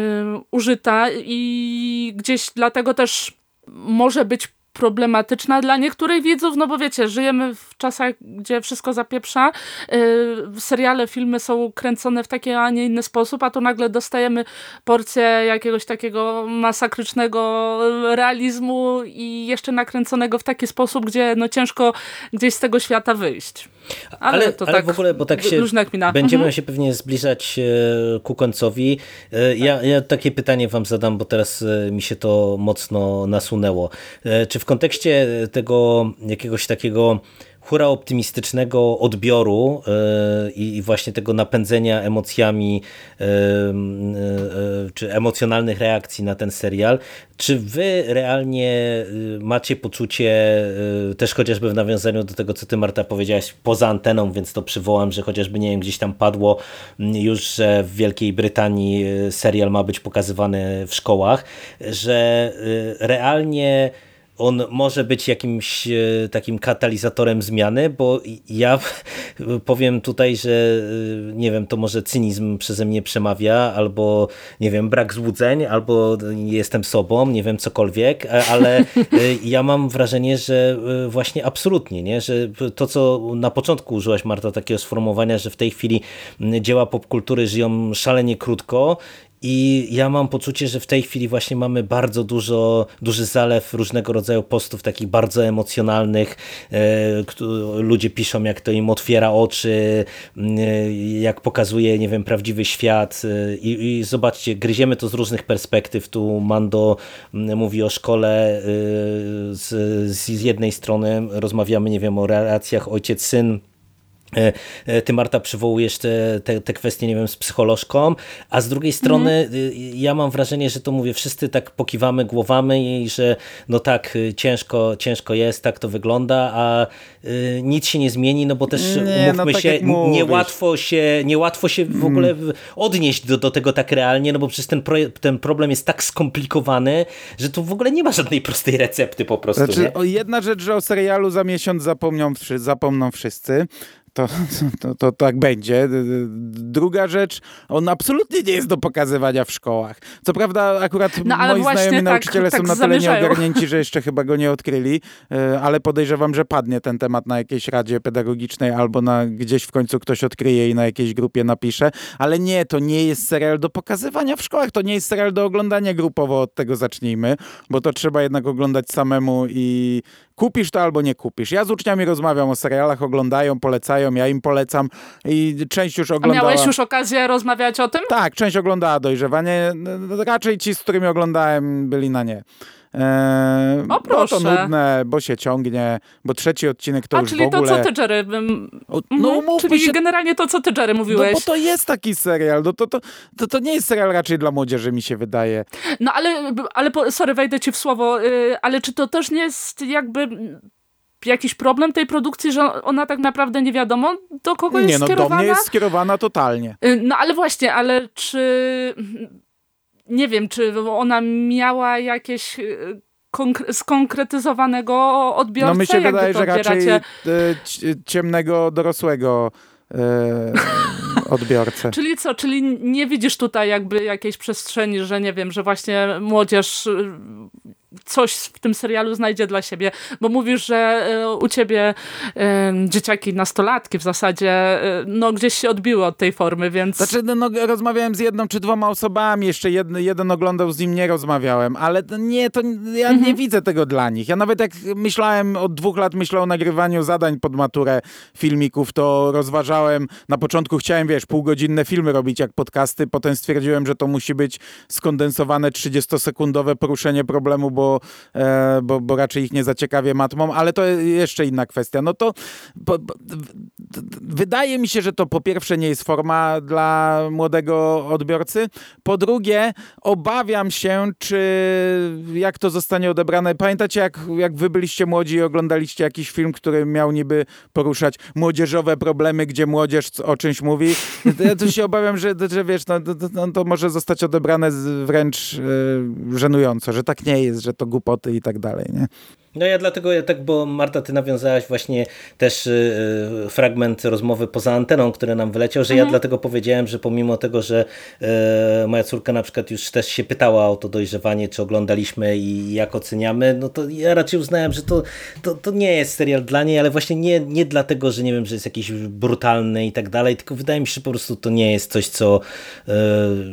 użyta i gdzieś dlatego też może być problematyczna dla niektórych widzów, no bo wiecie, żyjemy w czasach, gdzie wszystko zapieprza, yy, seriale, filmy są kręcone w taki, a nie inny sposób, a tu nagle dostajemy porcję jakiegoś takiego masakrycznego realizmu i jeszcze nakręconego w taki sposób, gdzie no ciężko gdzieś z tego świata wyjść. Ale, ale, to ale tak w ogóle, bo tak się będziemy mhm. się pewnie zbliżać e, ku końcowi. E, ja, ja takie pytanie wam zadam, bo teraz e, mi się to mocno nasunęło. Czy w kontekście tego jakiegoś takiego hura optymistycznego odbioru i właśnie tego napędzenia emocjami czy emocjonalnych reakcji na ten serial. Czy wy realnie macie poczucie, też chociażby w nawiązaniu do tego, co ty Marta powiedziałaś poza anteną, więc to przywołam, że chociażby nie wiem, gdzieś tam padło już, że w Wielkiej Brytanii serial ma być pokazywany w szkołach, że realnie on może być jakimś e, takim katalizatorem zmiany, bo ja [LAUGHS] powiem tutaj, że e, nie wiem, to może cynizm przeze mnie przemawia, albo nie wiem, brak złudzeń, albo jestem sobą, nie wiem, cokolwiek, e, ale [LAUGHS] ja mam wrażenie, że właśnie absolutnie, nie? że to, co na początku użyłaś, Marta, takiego sformułowania, że w tej chwili dzieła popkultury żyją szalenie krótko i ja mam poczucie, że w tej chwili właśnie mamy bardzo dużo, duży zalew różnego rodzaju postów takich bardzo emocjonalnych. E, ludzie piszą, jak to im otwiera oczy, e, jak pokazuje, nie wiem, prawdziwy świat. E, I, I, zobaczcie, gryziemy to z różnych perspektyw. Tu Mando mówi o szkole z, z jednej strony, rozmawiamy, nie wiem, o relacjach ojciec-syn, ty Marta przywołujesz te, te, te, kwestie, nie wiem, z psycholożką, a z drugiej strony mm. ja mam wrażenie, że to mówię, wszyscy tak pokiwamy głowami i że no tak, y, ciężko, ciężko jest, tak to wygląda, a y, nic się nie zmieni, no bo też nie, no umówmy no tak się, niełatwo się, niełatwo się w mm. ogóle odnieść do, do tego tak realnie, no bo przecież ten, ten problem jest tak skomplikowany, że tu w ogóle nie ma żadnej prostej recepty po prostu. Znaczy, jedna rzecz, że o serialu za miesiąc zapomną, zapomną wszyscy, to, to, to, tak będzie. Druga rzecz, on absolutnie nie jest do pokazywania w szkołach. Co prawda akurat no, moi znajomi tak, nauczyciele tak są na tyle nieogarnięci, że jeszcze chyba go nie odkryli, e, ale podejrzewam, że padnie ten temat na jakiejś radzie pedagogicznej albo na gdzieś w końcu ktoś odkryje i na jakiejś grupie napisze. Ale nie, to nie jest serial do pokazywania w szkołach, to nie jest serial do oglądania grupowo, od tego zacznijmy, bo to trzeba jednak oglądać samemu i kupisz to albo nie kupisz. Ja z uczniami rozmawiam o serialach, oglądają, polecają, ja im polecam i część już oglądała. A miałeś już okazję rozmawiać o tym? Tak, część oglądała Dojrzewanie. Raczej ci, z którymi oglądałem, byli na nie. Eee, o proszę. Bo to nudne, bo się ciągnie, bo trzeci odcinek to A, już czyli w ogóle... to, co ty, Jerry... O, no, mhm, czyli się... generalnie to, co ty, Jerry, mówiłeś. No, bo to jest taki serial. No, to, to, to, to nie jest serial raczej dla młodzieży, mi się wydaje. No, ale, ale sorry, wejdę ci w słowo, yy, ale czy to też nie jest jakby jakiś problem tej produkcji, że ona tak naprawdę nie wiadomo do kogo jest nie, no, skierowana? Nie, no do mnie jest skierowana totalnie. Y, no ale właśnie, ale czy nie wiem, czy ona miała jakieś y, skonkretyzowanego odbiorcę? No mi się wydaje, że raczej y, ciemnego dorosłego [LAUGHS] odbiorcę. Czyli co, czyli nie widzisz tutaj jakby jakiejś przestrzeni, że nie wiem, że właśnie młodzież coś w tym serialu znajdzie dla siebie, bo mówisz, że e, u ciebie e, dzieciaki, nastolatki w zasadzie e, no gdzieś się odbiły od tej formy, więc... Znaczy, no, no rozmawiałem z jedną czy dwoma osobami, jeszcze jeden, jeden oglądał, z nim nie rozmawiałem, ale nie, to ja mhm. nie widzę tego dla nich. Ja nawet jak myślałem, od dwóch lat myślałem o nagrywaniu zadań pod maturę filmików, to rozważałem, na początku chciałem, wiesz, półgodzinne filmy robić jak podcasty, potem stwierdziłem, że to musi być skondensowane 30-sekundowe poruszenie problemu, bo, e, bo, bo raczej ich nie zaciekawię matmą, ale to jeszcze inna kwestia. No to wydaje mi się, że to po pierwsze nie jest forma dla młodego odbiorcy. Po drugie, obawiam się, czy jak to zostanie odebrane. Pamiętacie, jak, jak wy byliście młodzi i oglądaliście jakiś film, który miał niby poruszać młodzieżowe problemy, gdzie młodzież o czymś mówi? Ja to się obawiam, że, że wiesz, no, to, to może zostać odebrane wręcz yy, żenująco, że tak nie jest, że to głupoty i tak dalej, nie? No ja dlatego, ja tak, bo Marta, ty nawiązałaś właśnie też y, y, fragment rozmowy poza anteną, który nam wyleciał, że mhm. ja dlatego powiedziałem, że pomimo tego, że y, moja córka na przykład już też się pytała o to dojrzewanie, czy oglądaliśmy i jak oceniamy, no to ja raczej uznałem, że to, to, to nie jest serial dla niej, ale właśnie nie, nie dlatego, że nie wiem, że jest jakiś brutalny i tak dalej, tylko wydaje mi się, że po prostu to nie jest coś, co y,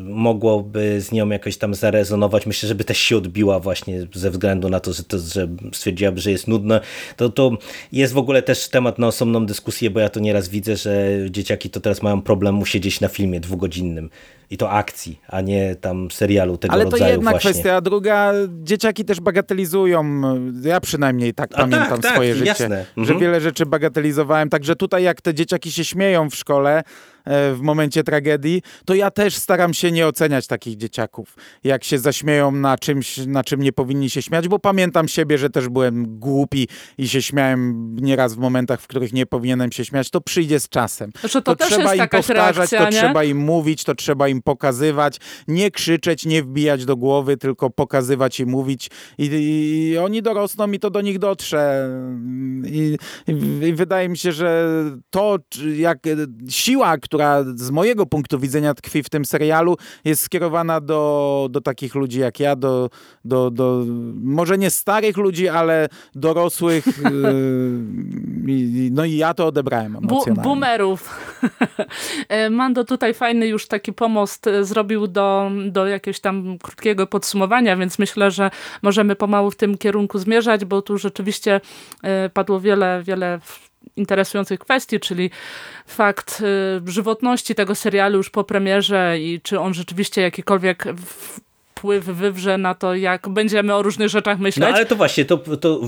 mogłoby z nią jakoś tam zarezonować. Myślę, żeby też się odbiła właśnie ze względu na to, że, to, że stwierdziłaby, że jest nudne, to, to jest w ogóle też temat na osobną dyskusję, bo ja to nieraz widzę, że dzieciaki to teraz mają problem siedzieć na filmie dwugodzinnym i to akcji, a nie tam serialu tego Ale rodzaju Ale to jedna właśnie. kwestia, a druga, dzieciaki też bagatelizują, ja przynajmniej tak a pamiętam tak, swoje tak, życie, jasne. że mhm. wiele rzeczy bagatelizowałem, także tutaj jak te dzieciaki się śmieją w szkole, E, w momencie tragedii, to ja też staram się nie oceniać takich dzieciaków. Jak się zaśmieją na czymś, na czym nie powinni się śmiać, bo pamiętam siebie, że też byłem głupi i się śmiałem nieraz w momentach, w których nie powinienem się śmiać. To przyjdzie z czasem. Znaczy, to, to trzeba im powtarzać, reakcja, to nie? trzeba im mówić, to trzeba im pokazywać. Nie krzyczeć, nie wbijać do głowy, tylko pokazywać i mówić. I, i, oni dorosną i to do nich dotrze. I, I, wydaje mi się, że to, jak siła, która z mojego punktu widzenia tkwi w tym serialu, jest skierowana do, do takich ludzi jak ja, do, do, do może nie starych ludzi, ale dorosłych. [LAUGHS] Yy, no i ja to odebrałem emocjonalnie. Bu boomerów. [LAUGHS] E, Mando tutaj fajny już taki pomost e, zrobił do, do jakiegoś tam krótkiego podsumowania, więc myślę, że możemy pomału w tym kierunku zmierzać, bo tu rzeczywiście e, padło wiele, wiele interesujących kwestii, czyli fakt y, żywotności tego serialu już po premierze i czy on rzeczywiście jakikolwiek wpływ wywrze na to, jak będziemy o różnych rzeczach myśleć. No ale to właśnie, to, to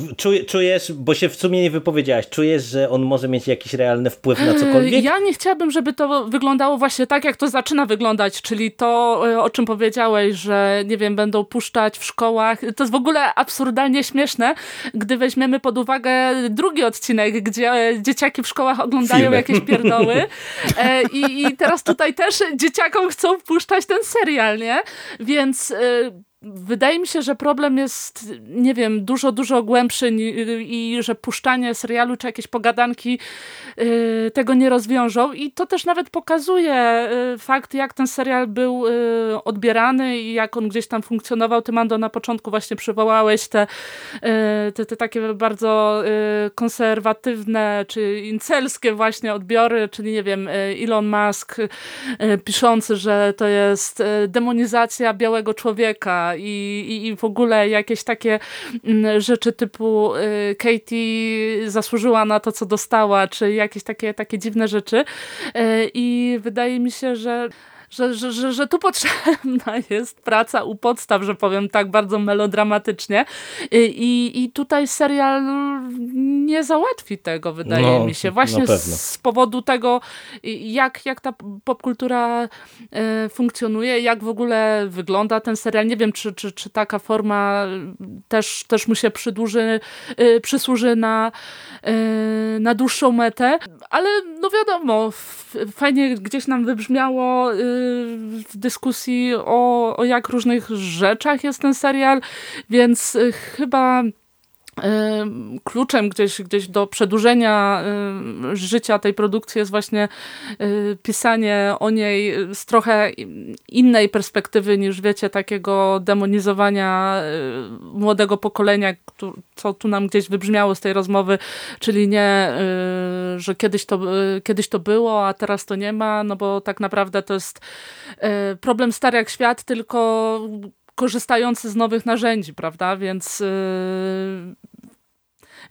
czujesz, bo się w sumie nie wypowiedziałaś, czujesz, że on może mieć jakiś realny wpływ na cokolwiek? Ja nie chciałabym, żeby to wyglądało właśnie tak, jak to zaczyna wyglądać, czyli to, e, o czym powiedziałeś, że nie wiem, będą puszczać w szkołach. To jest w ogóle absurdalnie śmieszne, gdy weźmiemy pod uwagę drugi odcinek, gdzie dzieciaki w szkołach oglądają Filmy. jakieś pierdoły [LAUGHS] e, I, i teraz tutaj też dzieciakom chcą puszczać ten serial, nie? Więc the Wydaje mi się, że problem jest, nie wiem, dużo, dużo głębszy i że puszczanie serialu czy jakieś pogadanki y, tego nie rozwiążą i to też nawet pokazuje y, fakt, jak ten serial był y, odbierany i jak on gdzieś tam funkcjonował. Ty, Mando, na początku właśnie przywołałeś te, te, te takie bardzo konserwatywne czy incelskie właśnie odbiory, czyli nie wiem, Elon Musk piszący, że to jest demonizacja białego człowieka, i, i, i w ogóle jakieś takie mm, rzeczy typu y, Katie zasłużyła na to, co dostała, czy jakieś takie, takie dziwne rzeczy. Y, I wydaje mi się, że że, że, że, że tu potrzebna [LAUGHS] jest praca u podstaw, że powiem tak bardzo melodramatycznie. I, i tutaj serial nie załatwi tego, wydaje no, mi się. Właśnie z powodu tego, jak, jak ta popkultura e, funkcjonuje, jak w ogóle wygląda ten serial. Nie wiem, czy, czy, czy taka forma też, też mu się przydłuży, e, przysłuży na, e, na dłuższą metę, ale no wiadomo, fajnie gdzieś nam wybrzmiało w dyskusji o, o jak różnych rzeczach jest ten serial, więc y, chyba kluczem gdzieś, gdzieś do przedłużenia życia tej produkcji jest właśnie y, pisanie o niej z trochę innej perspektywy niż wiecie, takiego demonizowania y, młodego pokolenia, co tu nam gdzieś wybrzmiało z tej rozmowy, czyli nie, y, że kiedyś to, kiedyś to było, a teraz to nie ma, no bo tak naprawdę to jest problem stary jak świat, tylko korzystający z nowych narzędzi, prawda? Więc, yy,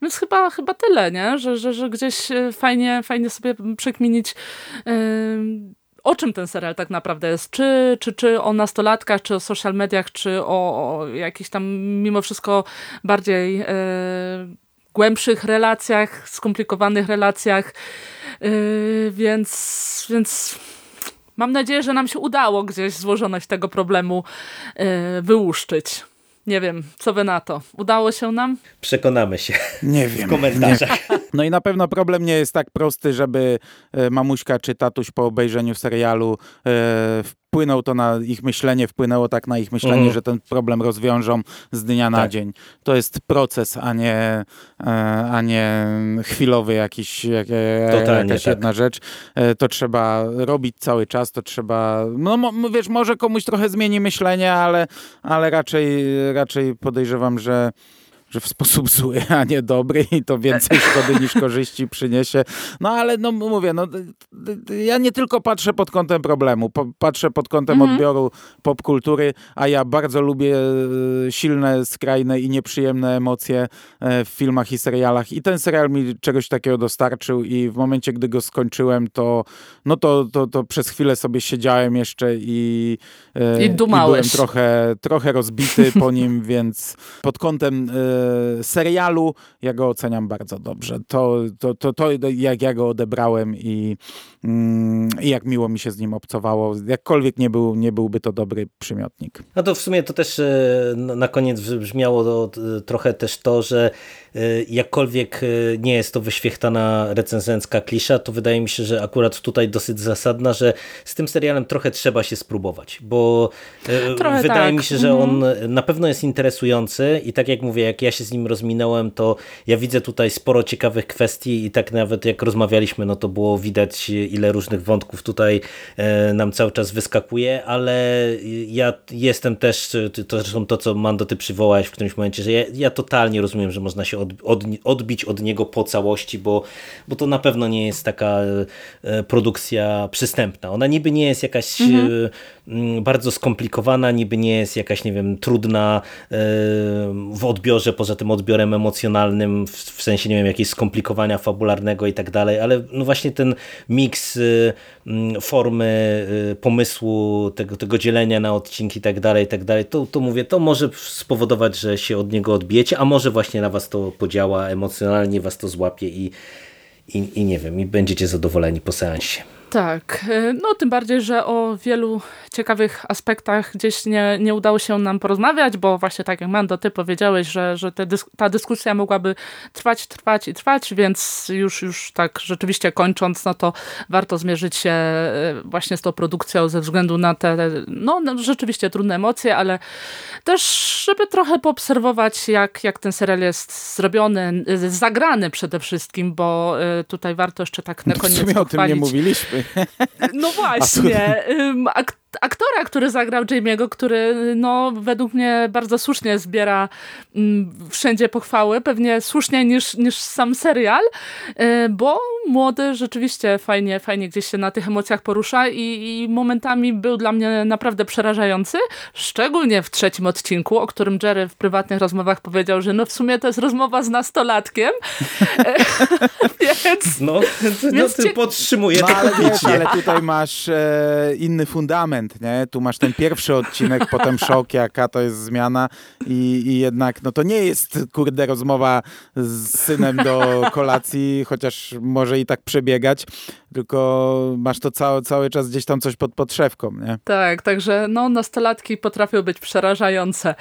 więc chyba, chyba tyle, nie? Że, że, że gdzieś yy, fajnie, fajnie sobie przekminić yy, o czym ten serial tak naprawdę jest. Czy, czy, czy o nastolatkach, czy o social mediach, czy o, o jakichś tam mimo wszystko bardziej yy, głębszych relacjach, skomplikowanych relacjach. Więc, więc Mam nadzieję, że nam się udało gdzieś złożoność tego problemu yy, wyłuszczyć. Nie wiem, co wy na to? Udało się nam? Przekonamy się. Nie wiem. W komentarzach. Nie. No i na pewno problem nie jest tak prosty, żeby e, mamuśka czy tatuś po obejrzeniu serialu e, wpłynął to na ich myślenie, wpłynęło tak na ich myślenie, mm. że ten problem rozwiążą z dnia na tak. dzień. To jest proces, a nie, e, a nie chwilowy jakiś, jak, jakaś tak. jedna rzecz. To trzeba robić cały czas, to trzeba, no wiesz, może komuś trochę zmieni myślenie, ale, ale raczej, raczej podejrzewam, że że w sposób zły, a nie dobry i to więcej szkody niż korzyści przyniesie. No ale no mówię, no, ja nie tylko patrzę pod kątem problemu, patrzę pod kątem mhm. odbioru popkultury, a ja bardzo lubię e, silne, skrajne i nieprzyjemne emocje e, w filmach i serialach i ten serial mi czegoś takiego dostarczył i w momencie, gdy go skończyłem, to no to, to, to przez chwilę sobie siedziałem jeszcze i, e, I, i byłem trochę, trochę rozbity po nim, więc pod kątem serialu ja go oceniam bardzo dobrze. To, to, to, to jak ja go odebrałem i, mm, i jak miło mi się z nim obcowało, jakkolwiek nie, był, nie byłby to dobry przymiotnik. No to w sumie to też e, na koniec brzmiało to, trochę też to, że e, jakkolwiek e, nie jest to wyświechtana recenzencka klisza, to wydaje mi się, że akurat tutaj dosyć zasadna, że z tym serialem trochę trzeba się spróbować, bo trochę wydaje tak. mi się, że on mhm. na pewno jest interesujący i tak jak mówię, jak ja się z nim rozminąłem, to ja widzę tutaj sporo ciekawych kwestii i tak nawet jak rozmawialiśmy, no to było widać ile różnych wątków tutaj nam cały czas wyskakuje, ale ja jestem też, to zresztą to, co Mando ty przywołałeś w którymś momencie, że ja, ja totalnie rozumiem, że można się od, od, odbić od niego po całości, bo, bo to na pewno nie jest taka e, produkcja przystępna. Ona niby nie jest jakaś mhm. E, bardzo skomplikowana, niby nie jest jakaś, nie wiem, trudna e, w odbiorze, poza tym odbiorem emocjonalnym, w, w sensie, nie wiem, jakiegoś skomplikowania fabularnego i tak dalej, ale no właśnie ten miks formy, pomysłu, tego, tego dzielenia na odcinki i tak dalej, i tak dalej, to, to mówię, to może spowodować, że się od niego odbijecie, a może właśnie na was to podziała, emocjonalnie was to złapie i, i, i nie wiem, i będziecie zadowoleni po seansie. Tak, e, no tym bardziej, że o wielu ciekawych aspektach gdzieś nie, nie udało się nam porozmawiać, bo właśnie tak jak Mando, ty powiedziałeś, że, że dysk ta dyskusja mogłaby trwać, trwać i trwać, więc już, już tak rzeczywiście kończąc, no to warto zmierzyć się e, właśnie z tą produkcją ze względu na te no, no rzeczywiście trudne emocje, ale też żeby trochę poobserwować jak, jak ten serial jest zrobiony, zagrany przede wszystkim, bo e, tutaj warto jeszcze tak na koniec sumie o tym nie mówiliśmy. No właśnie. Ak aktora, który zagrał Jamie'ego, który no, według mnie bardzo słusznie zbiera mm, wszędzie pochwały, pewnie słuszniej niż, niż sam serial, y, bo młody rzeczywiście fajnie, fajnie gdzieś się na tych emocjach porusza i, i momentami był dla mnie naprawdę przerażający, szczególnie w trzecim odcinku, o którym Jerry w prywatnych rozmowach powiedział, że no w sumie to jest rozmowa z nastolatkiem. [LAUGHS] więc, no, no, więc ty podtrzymuje no, ale, wiesz, ale tutaj masz e, inny fundament, nie? Tu masz ten pierwszy odcinek, [LAUGHS] potem szok, jaka to jest zmiana i, i jednak no to nie jest, kurde, rozmowa z synem do kolacji, chociaż może i tak przebiegać, tylko masz to cały, cały czas gdzieś tam coś pod podszewką, nie? Tak, także no nastolatki potrafią być przerażające.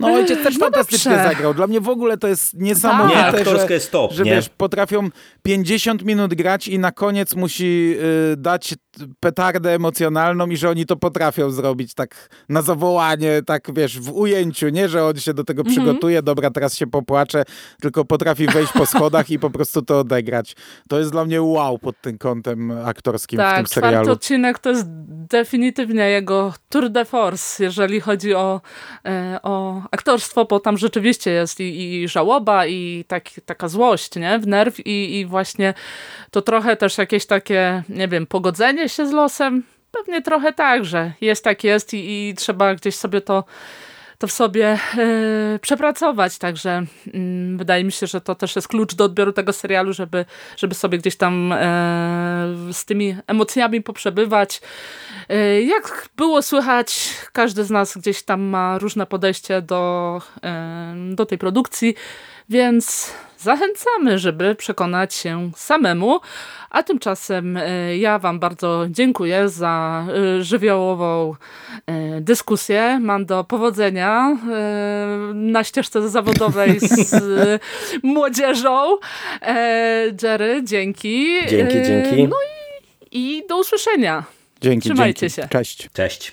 No ojciec też no fantastycznie dobrze. zagrał. Dla mnie w ogóle to jest niesamowite, tak. nie, że, jest top, że nie? wiesz, potrafią 50 minut grać i na koniec musi y, dać petardę emocjonalną i że oni to potrafią zrobić tak na zawołanie, tak wiesz, w ujęciu, nie, że on się do tego mhm. przygotuje, dobra, teraz się popłacze, tylko potrafi wejść po schodach i po prostu to odegrać. To jest dla mnie wow pod tym kątem aktorskim tak, w tym serialu. Tak, czwarty odcinek to jest definitywnie jego tour de force, jeżeli chodzi o, e, o aktorstwo, bo tam rzeczywiście jest i, i żałoba i tak, taka złość, nie, w nerw i, i właśnie to trochę też jakieś takie, nie wiem, pogodzenie się z losem. Pewnie trochę tak, że jest tak jest i, i trzeba gdzieś sobie to to w sobie yy, przepracować, także yy, wydaje mi się, że to też jest klucz do odbioru tego serialu, żeby, żeby sobie gdzieś tam yy, z tymi emocjami poprzebywać. jak było słychać, każdy z nas gdzieś tam ma różne podejście do, do tej produkcji, więc zachęcamy, żeby przekonać się samemu. A tymczasem e, ja Wam bardzo dziękuję za e, żywiołową e, dyskusję. Mam do powodzenia na ścieżce zawodowej z [LAUGHS] młodzieżą. Jerry, dzięki. Dzięki, dzięki. No i, i do usłyszenia. Dzięki, Trzymajcie dzięki. się. Cześć. Cześć.